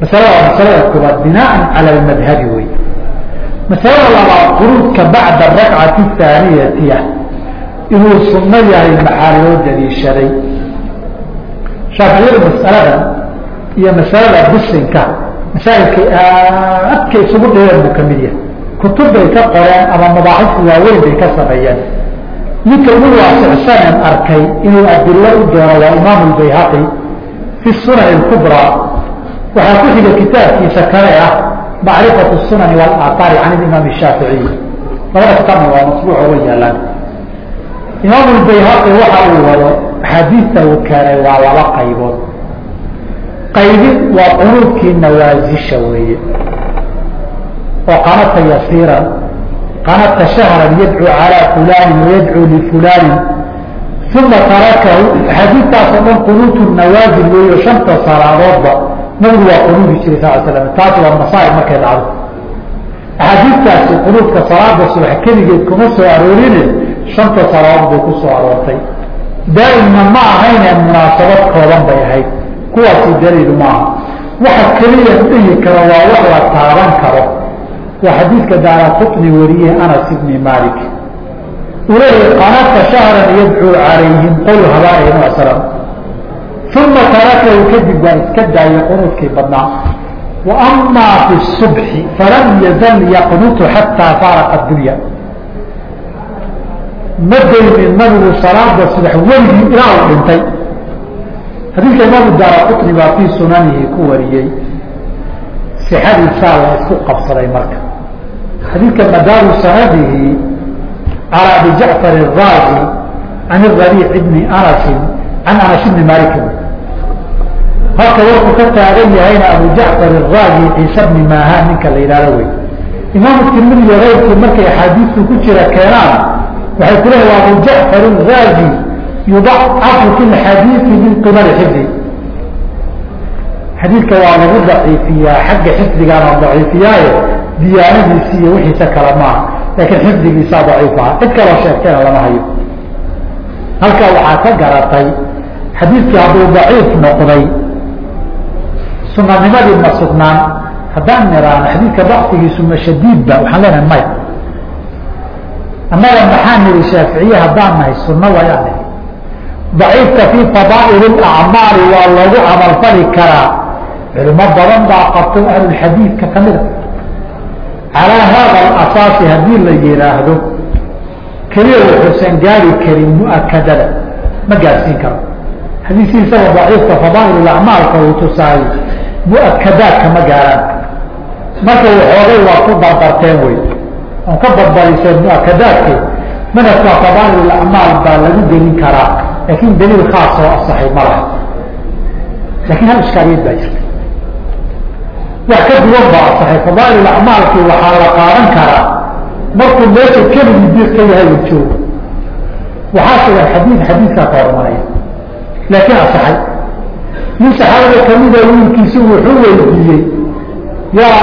masalada masalada koobaad binaan cala lmadhabi wey masalada labaad quruudka bacda arakcati thaaniyatiya inuu sunno yahay maxaa loo daliishaday? Shaaficiyada masaladan iyo masalada bisinka masaailkay aadka isugu dhireen buu ka mid yahay. Kutub bay ka qoreen ama mabaaxis waaweyn bay ka sameeyeen. Ninka ugu waasicsanen arkay inuu adilo u doono waa imaamu lbayhaqi fi sunan kubraa waxaa ku xiga kitaabkiisa kale ah macrifatu sunani walaaahaari can imaam shaaficiy labada kitaabna waa masbuuco way yaalaan. Imaamu lbayhaqi waxa uu wado axaadiista uu keenay waa laba qaybood. Qaybi waa qunuudkii nawaasisha weeye. Oo qanata yasiiran qanata shahran yadcuu calaa fulaanin wayadcuu lifulaanin uma tarakahu axaadiistaasoo dhan qunuutu nawaasil weeyo shanta salaadoodba nabigu waa qunuudi jiray sal slam taasi waa masaaib markay dhacdo. Axaadiistaasi qunuudka salaada subax keligeed kuma soo aroorine shanta salaadood bay ku soo aroortay. Daa'imna ma ahaynee munaasabad kooban bay ahayd. Kuwaasi daliil maaha waxa keliya dhihi karo waa wax la taaban karo. Waa xadiidka daara qutni wariyey anas ibni malik uu leeyahy qanata shahran yadcuu calayhim qol habaaihim aslam uma tarakahu kadib waa iska daayay qunuudkii badnaa waamaa fi subxi falam yazal yaqnutu xataa faaraqa dunya ma daynin nabigu salaada subax weligii ilaa uu dhintay xadiidka imaamu daara qutni baa fii sunanihi ku wariyey sixadiisaa la isku qabsaday marka xadiidka madaaru sanadihi calaa abi jacfar raazi can rabiic bni anasin can anas bni malikin marka wuxuu ka taagan yahayna abu jacfar araaji ciise bni maahan ninka la yidhaahdo wey imaamu tirmidi ayrku markay axaadiistu ku jira keenaan waxay ku leeyihi abu jacfar araaji yudacafu fi lxadiidi min qibali xifdi xadiidka waa lagu daciifiyaa xagga xifdigaana daciifiyaaye diyaanadiisi iyo wixiisa kale maaha laakiin xifdigiisaa daciifaha cid kaloo sheegtayna lama hayo. Halkaa waxaa ka garatay xadiidkii hadduu daciif noqday sunanimadii ma sugnaan. Haddaan niraano xadiidka dacfigiisu ma shadiidba waxaan leenahay may. Annaga maxaa niri shaaficiye haddaan nahay sunno wayaan nihi daciifka fii fadaa'il acmaali waa loogu camalfali karaa. Culimo badan baa qabto ahlulxadiidka kamida calaa haada asaasi haddii la yihaahdo keliya wuxuusan gaari karin muakadada ma gaarsiin karo. Xadiisiisaba daciifka fadaa'il acmaalka uu tusaayey muakadaadka ma gaaraan. Marka waxoogay waa ku dardarteen wey. On ka barbariseen muakadaadke madhabka fadaa'il acmaal baa lagu gelin karaa. Laakin daliil khaas oo asaxay ma laha. Lakin hal ishkaaliyad baa jirta wax ka duwan baa asaxay fadaail acmaalkii waxaa la qaadan karaa. Markuu meesha keligii diir ka yahay uu joogo. Waxaa sugan xadiid xadiidkaa ka hormaraya. Laakiin asaxay nin saxaabada kamida wiilkiisu wuxuu weydiiyey yaa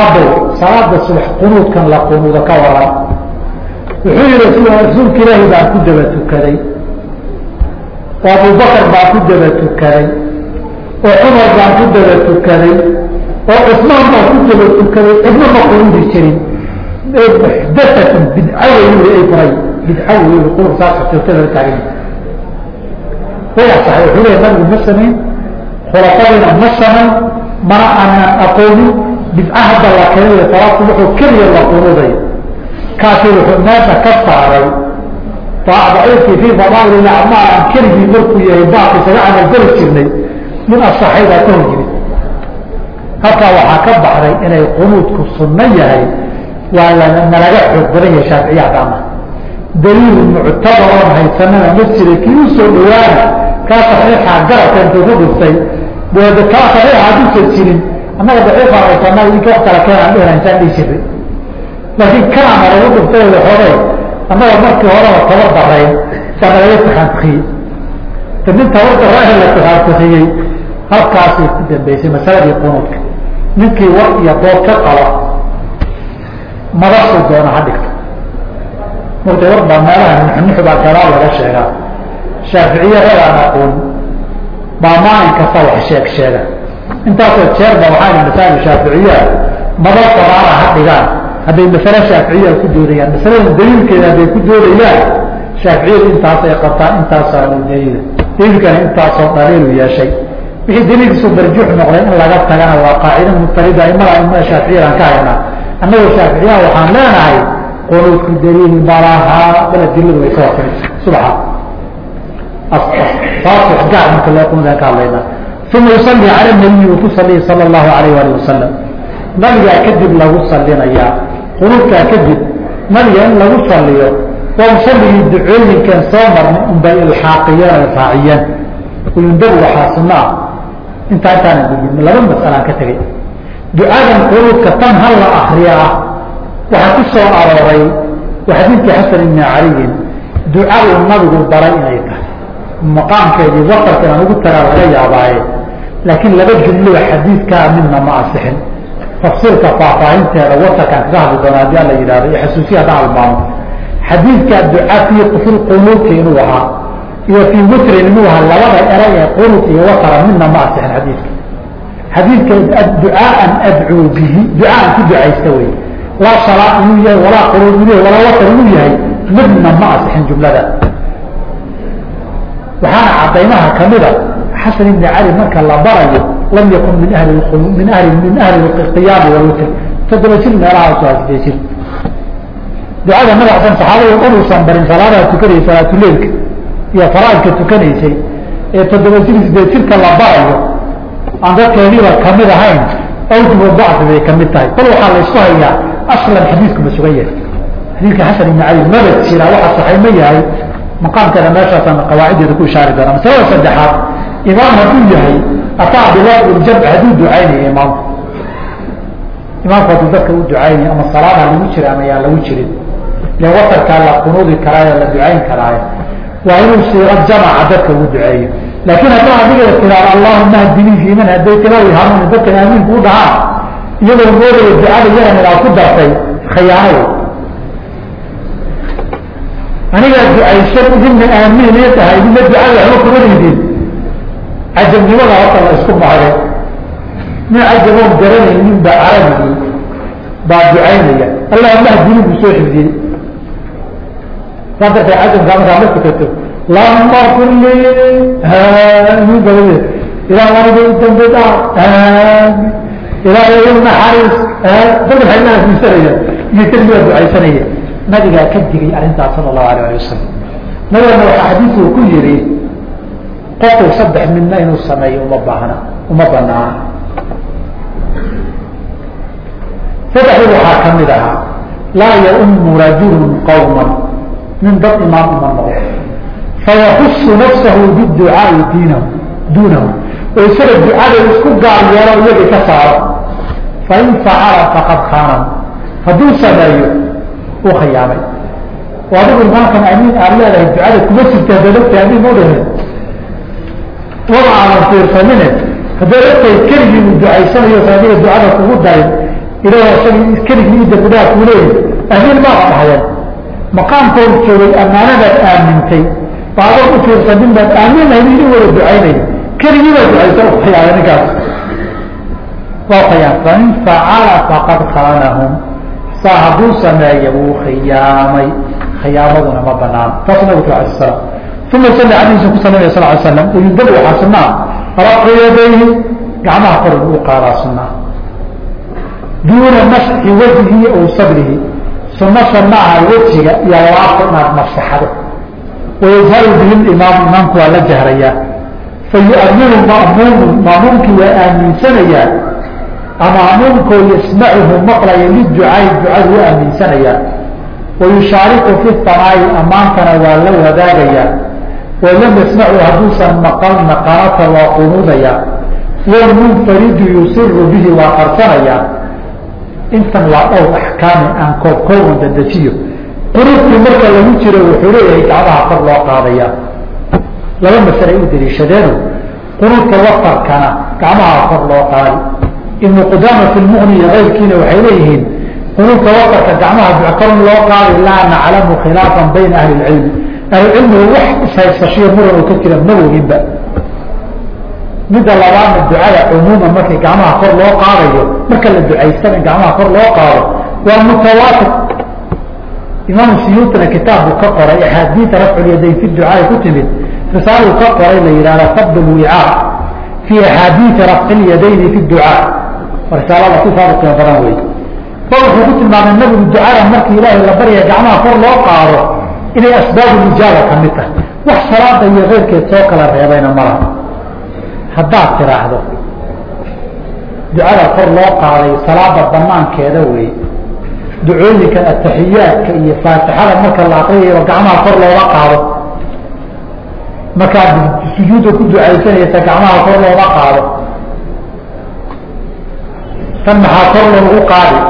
aabo salaada subax qunuudkan la qunuudo ka waran. Wuxuu yihi rasuulka ilaahi baan ku daba tukaday. Oo abubakar baan ku daba tukaday. Oo cumar baan ku daba tukaday. Oo cusmaan baan ku daba tukaday. Cidna ma qunuudi jirin. Muxdathatun bidcawa yuri ay furay bidcawa yuri qulub saasa joogtada taagan way asaxay wuxuu leeyahay nabigu ma samayn khulafadiina ma samayn mana aanan aqoonin bidca hadda la keenayo salaadku wuxuu keliya la qunuuday kaasi wuxuu meesha ka saaray daciifkii fii fadaa'il acmaal keligii markuu yahay baaqi isaga camal geli jirnay min asaxay ka hor halkaa waxaa ka baxday inay qunuudku sunno yahay waa nalaga xoog badan yahay shaaficiya daliil muctabar haysanana ma jira kii u soo dhawaana kaa saxiixa garabka intuu ku dhuftay kaa saxiixa hadduusan jirin annaga daciifaan haysanaa idinka wax kala keenaan dhehna intaan dhihi jiray laakiin kanaana lagu dhuftay waxoogay annaga markii horeba tabar darayn baa nalaga takaantukiyey ta nin tabar daraahe la takaantukiyey halkaasay ku dambeysay masaladii qunuudka. Ninkii war iyo dood ka qaba madasuu doona ha dhigto. Marta war baa meelaha nuxnuxu baa gadaal laga sheegaa shaaficiye radaan aqoon baa maalin kasta wax sheeg sheega. Intaasoo jeerba waxaa ihi masaa'il shaaficiyaa madal samaana ha dhigaan. Hadday masale shaaficiya ku doodayaan masalada daliilkeeda hadday ku doodayaan shaaficiyadu intaas ay qabtaan intaasaa daliila daliilkana intaasoo dhaliilu yeeshay. Wixii daliilkiisu marjuux noqday in laga tagana waa qaacida mutarida imada imada shaaficiyadaan ka haynaa annagoo shaaficiyaha waxaan leenahay qunuudku daliil malahaa bal adiladu way ka hortay subaxa gaar marka loo qunuudan ka hadlaynaa uma yusalli cala nabiyi uu ku saliya sala allahu alayh waali wasalam nabigaa kadib lagu salinayaa qunuudkaa kadib nabiga in lagu saliyo waa ducooyinkan soo marnay unbay ilxaaqiyeen ay raaciyeen uyundabu waxaa ah intaa intaana gudbin laba mas'alaan ka tegay ducadan qunuudka tan hal la akriya ah waxaa ku soo arooray xadiidkii xasan ibni caliyin duca nabigu baray inay tahay maqaamkeedii wasarka inaan ugu tagaa laga yaabaaye. Laakiin laba jumlada xadiidkaa midna ma asixin. Tafsiirka faahfaahinteeda wasarkaan kaga hadli doona haddii alla yidhahdo iyo xasuusiya haddaan almaamo xadiidkaa duca fii fi qunuudka inuu ahaa iyo fii witrin inuu ahaa labada eray ee qunuud iyo wasara midna ma asixin xadiidka. Xadiidka ducaaan adcuu bihi ducaan ku ducaysta wey laa salaa inuu yahay walaa qunuud inuu yahay walaa wasar inuu yahay midna ma asixin jumlada waxaana cadaymaha kamida xasan ibni cali marka la barayo lam yakun min ahli min ahli min ahli qiyaami walwitr. Toddoba jir meelahaas waa jir. Ducada madaxsan saxaabada unuusan barin salaadaha tukanayay salaatuleilka iyo faraaidka tukanaysay. Ee toddoba jir sideed jirka la barayo aan dadkeediiba ka mid ahayn awjubu dacfi bay ka mid tahay. Bal waxaa la hayaa aslan xadiidku ma sugan yahay. Xadiidka xasan ibni cali maba jira waxa saxay ma yahay maqaamkeeda meeshaasaan qawaaciddeeda ku ishaari doona masalada saddexaad imaam hadduu yahay ataa bilaaljamc hadduu ducaynaya imaamku. Imaamku hadduu dadka u ducaynaya ama salaada lagu jira ama yaan lagu jirin le watarkaa la qunuudi karaayo la ducayn karaayo waa inuu siiro jamaca dadka ugu duceeyo laakiin haddaa adiga tiraado allahuma hdinii fi man hadaytana way hanuuni dadkan aamiinku u dhahaan iyadoo moodaya ducada yaran inaad ku dartay khiyaano anigaa ducaysan idinna aamiin i tahay idinna ducada waxba kuma cajabnimada horta la isku macday nin cajaboon garanaynin ba carabigii baa ducaynaya. Allahuma hdini buu soo xifdiyey. Saa darteed cajabkaa markaa ma tukato lama kulli aamin badan ilah aniga dambi dhaaf aamin ilaahay u naxariis dad waxay naafiysanaya iyo keligaa ducaysanaya nabigaa ka digay arrintaas sala allahu alayh ali wasalam nabigana waxaa xadiidku uu ku yihi qofku saddex midna inuu sameeyo uma baahna uma banaana saddexdii waxaa ka mid ahaa laa yaumu rajulun qawman. Nin dad imaam uma noqdo fayahusu nafsahu biducaai diinahu duunahu. Oo isaga ducada isku gaar yeelo iyagii ka saaro. Fain facala faqad khaanahu hadduu sameeyo uu khiyaamay oo adigu imaamkan amiin aad leedahay ducada kuma jirta hadalogta amiin ma dhahe wada aadan fiirsanine hadday ogtahay keligii uu ducaysanayo adiga ducada kugu darin ilaah isaga keligii ida gudaha kuu leeyahy amiin maaba dhahayeen maqaamkoodu joogay ammaanadaad aamintay. Baadan u fiirsanin baad aamin lahayd idin wada ducaynay. Keligii baa ducaysa u khiyaamay ninkaas. Waa khiyaam fain facala faqad khaanahum saa hadduu sameeya wuu khiyaamay. Khiyaamaduna ma banaan. Taas uri alay slam uma sali alayhi ku salamaya sal slam uyundabu waxaa sunaa yadayhi. Gacmaha kor uu qaadaa sunaa duuna masxi wajhihi aw sabrihi. Sunasha maaha wejiga iyo laabta inaad masaxdo wayajharu bihi imaam imaamku waa la jahrayaa fayuaminu mamuumu maamuumkii waa aaminsanayaa ama amuumkoo yasmacuhu maqlaya liducaai ducadu u aaminsanayaa. Wayushaariku fi tanaayi ammaantana waa la wadaagayaa. Walam yasmacu hadduusan maqalna qanata waa qunuudayaa walmunfaridu yusiru bihi waa qarsanayaa. Intan waa dhowr axkaami aan koob kooban dadejiyo qunuudkii marka lagu jiro wuxuu leeyahay gacmaha kor loo qaadayaa. Laba masale u daliishadeeno qunuudka watarkana gacmaha kor loo qaadi ibnu qudaama fi keyrkiina waxay leeyihiin qunuudka watarka gacmaha kor loo qaadi laa naclamu khilaafan bayna ahli lcilmi ahlucilmiga wax ishaysashiyo muran ka jira mawoginba midda labaadna ducada cumuuman markii gacmaha kor loo qaadayo marka la ducaysana in gacmaha kor loo qaado waa mutawaatir. Imaamu siyuutina kitaabbuu ka qoray axaadiida rafculyadayn fi ducaai ku timid risaaluu ka qoray la yihahda fadl lwicaa fi axaadiidi rafci fi ducaa si saadu qiimo badan wey ba wuxuu ku tilmaamay nabigu ducada markii ilaahay la baryaya gacmaha kor loo qaado inay asbaabu ijaaba ka mid tahay. Wax salaada iyo keyrkeed soo kala reebayna malaha haddaad tiraahdo ducada kor loo qaaday salaada banaankeeda wey ducooyinka ataxiyaadka iyo faatixada marka la aqriyayo gacmaha kor looga qaado. Markaad sujuudda ku ducaysanaysa gacmaha kor looga qaado tan maxaa kor loogu qaadi?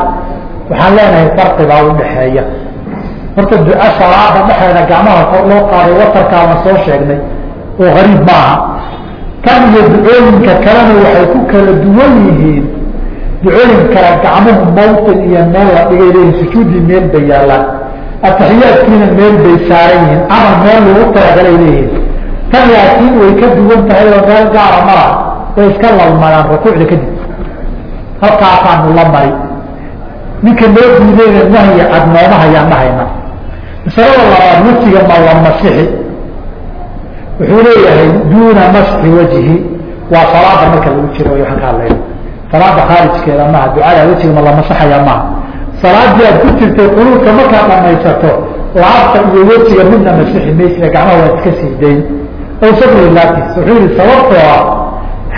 Waxaan leenahay farqi baa u dhaxeeya horta duco salaada dhexeeda gacmaha kor loo qaaday watarkaana soo sheegnay. Oo gariib maaha. Tan iyo ducooyinka kalena waxay ku kala duwan yihiin. Ducooyin kale gacmuhu mawtin iyo meel la dhigay leeyihiin sujuuddii meel bay yaallaan ataxiyaadkiina meel bay saaran yihiin. Camal meel lagu talagalay leeyihiin tan laakiin way ka duwan tahay oo meel gaara mala way iska lalmadaan rukuucda kadib halkaasaanu la mari ninka noo diideyna nahyi cad nooma hayaan dhahayna masalada labaad wejiga ma la masixi wuxuu leeyahay duuna masxi wajhi waa salaada marka lagu jiro waxaan ka hadlayna salaada khaarijkeeda maaha ducada wejiga ma la masaxaya maaha. Salaadii aad ku jirtay qunuudka markaad dhamaysato laabta iyo wejiga midna masixi maysida gacmaha waad iska sii dayn. Aw sabri laatis wuxuu yihi sababtoo ah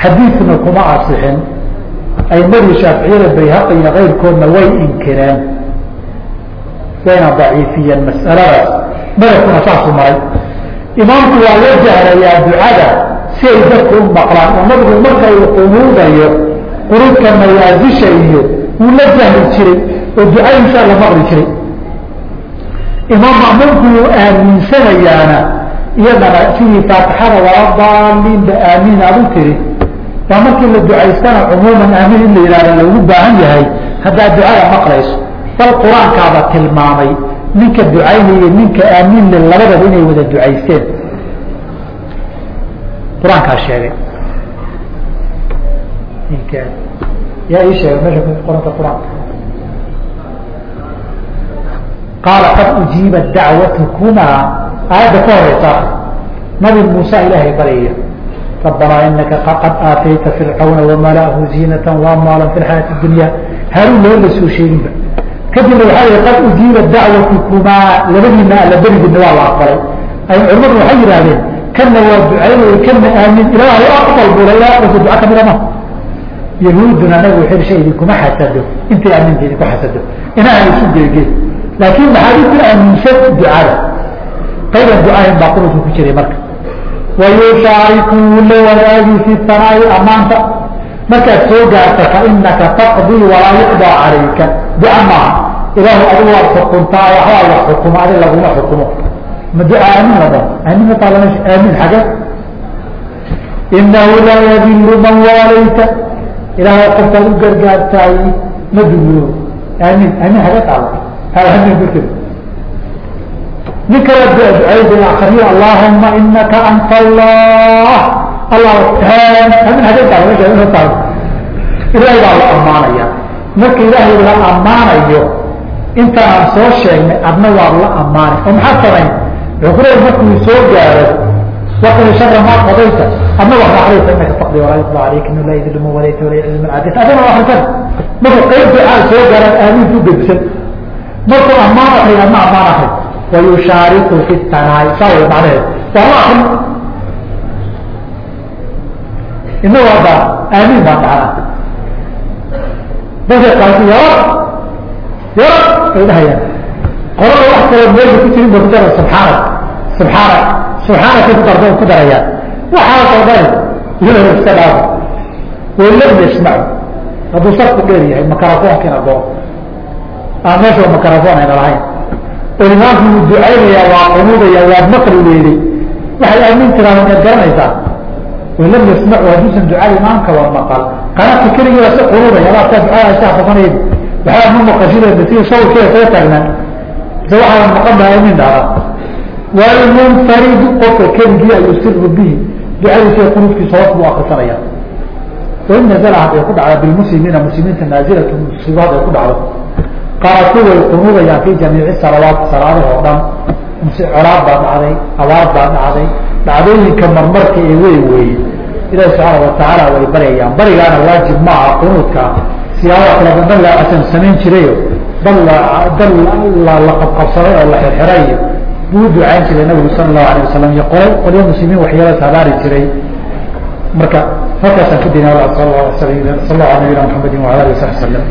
xadiidna kuma asixin aymadii shaaficiyada bayhaqi iyo keyrkoodna way inkireen wayna daciifiyeen mas'aladaas madabkuna saasuu maray imaamku waa la jahrayaa ducada si ay dadku u maqlaan nabigu marka uu qunuudayo qunuudka mayaasisha iyo wuu la jahri jiray oo ducadiisa la maqli jiray imaam ma'muumku wuu aaminsanayaana iyadana sidii faatixada wala aamiin aad u tiri waa markii la ducaystana cumuuman aamiin in la yihahda loogu baahan yahay haddaad ducada maqlayso bal qur'aankaaba tilmaamay ninka ducaynaya ninka aamiinle labadaba inay wada ducaysteen. Qur'aankaa sheegay. Yaa ii sheegay meesha qoranta qur'aanka. Qaala qad ujiibat dacwatukumaa. Aayadda ka horeysa nabi muuse ilaahay baryaya rabbanaa inaka qad aatayta fircawna wamalaahu ziinata waamaalan fi lxayaati dunya haruun loo la soo sheeginba kadibna waxaa yihi qad ujiibat dacwatukumaa labadiina alla berigiina waa la aqbalay ay culamadu waxay yidhahdeen kana waa ducaynaya kana aamin ilaahay aqbal bula ilaa aqbalka duca kamida ma yahuuduna anagu waxay shay idinkuma xasado intay aaminta idinku xasado inaana isu geegeen laakiin maxaad ku aaminsan ducada qayban ducaahin baa qurudka ku jiray marka wayushaarikuu la wadaagi fi sanaa'i amaanta markaad soo gaarta fainaka taqdii walaa yuqdaa calayka duca maaha ilaahu adigu waad xukuntaa waxbaa la xukumo adi laguma xukumo ma duca aamin la dhaho aamin ma taala meesha aamin xage inahu laa yadilu man waalayta ilaahay qofkaad u gargaartaay ma dulo aamin aamin xage taala aamin darteed nin kala ducayda akriyo inaka anta allah ilaahay baa la ammaanaya marka ilaahay la ammaanayo intaan aan soo sheegnay adna waad la ammaanay. Oo maxaad samayn? Ku leey markuu soo gaaro waqil shara maa qadayta adna wax raacdaysa inaka taqdi walaa yuqda calayka inu laa yadilu man walayta walaa yadilu man cadayta waa akrisan markuu qayb ducaa soo gaaraan aamiintu gedisan markuu ammaan akriyo adna ammaan akri wayushaariku fi tanaay saa way macnaheed waa la akrin inagu hadda aamiin baan dhacnaa dadka qaarki yarab yarab ay dhahayaan qorada wax kaloo meesha ku jirin ba ku dara subxaanak subxaanak subxaanaka ku darda ku darayaan waxaasoo dhan iyaga iska dhaafa walam yasmacu hadduu safku dheer yahay makarafoonkiina goo aan meesha oo imaamku wuu ducaynayaa waa qunuudaya waad maqli weeday waxay aamin tiraan inaad garanaysaa. Walam yasmacu hadduusan ducada imaamka waa maqal. Qanaadka keligii waa si qunuudaya alaabtaa ducada isa afasanayay waxaa ma maqashida si shawrkeeda kaga taagnaan mise waxaa maqan baa aamin dhahdaa walmunfaridu qofka keligii ayusiru bihi. Ducadiisa qunuudkiisa hoos buu akrisanaya wain nazala hadday ku dhacda bilmuslimiina muslimiinta naazilatu musiibo hadday ku dhacdo qaaratu way qunuudayaan fi jamiici salawaat salaadaha oo dhan. Mse colaad baa dhacday abaar baa dhacday. Dhacdooyinka marmarka ee wey weeye ilahi subxaana watacaala way baryayaan barigaana waajib ma aha qunuudka. Siyaabada kala badan laacasan samayn jirayo. Dal dal la qabqabsaday oo la xirxiray buu ducayn jiray nabigu sala allahu alayh wasalam iyo qolay qolyo muslimiin waxyaala tabaari jiray. Marka halkaasaan ku dina sal allahu ala nabiyina maxamedi wala alihi wasabi wasalam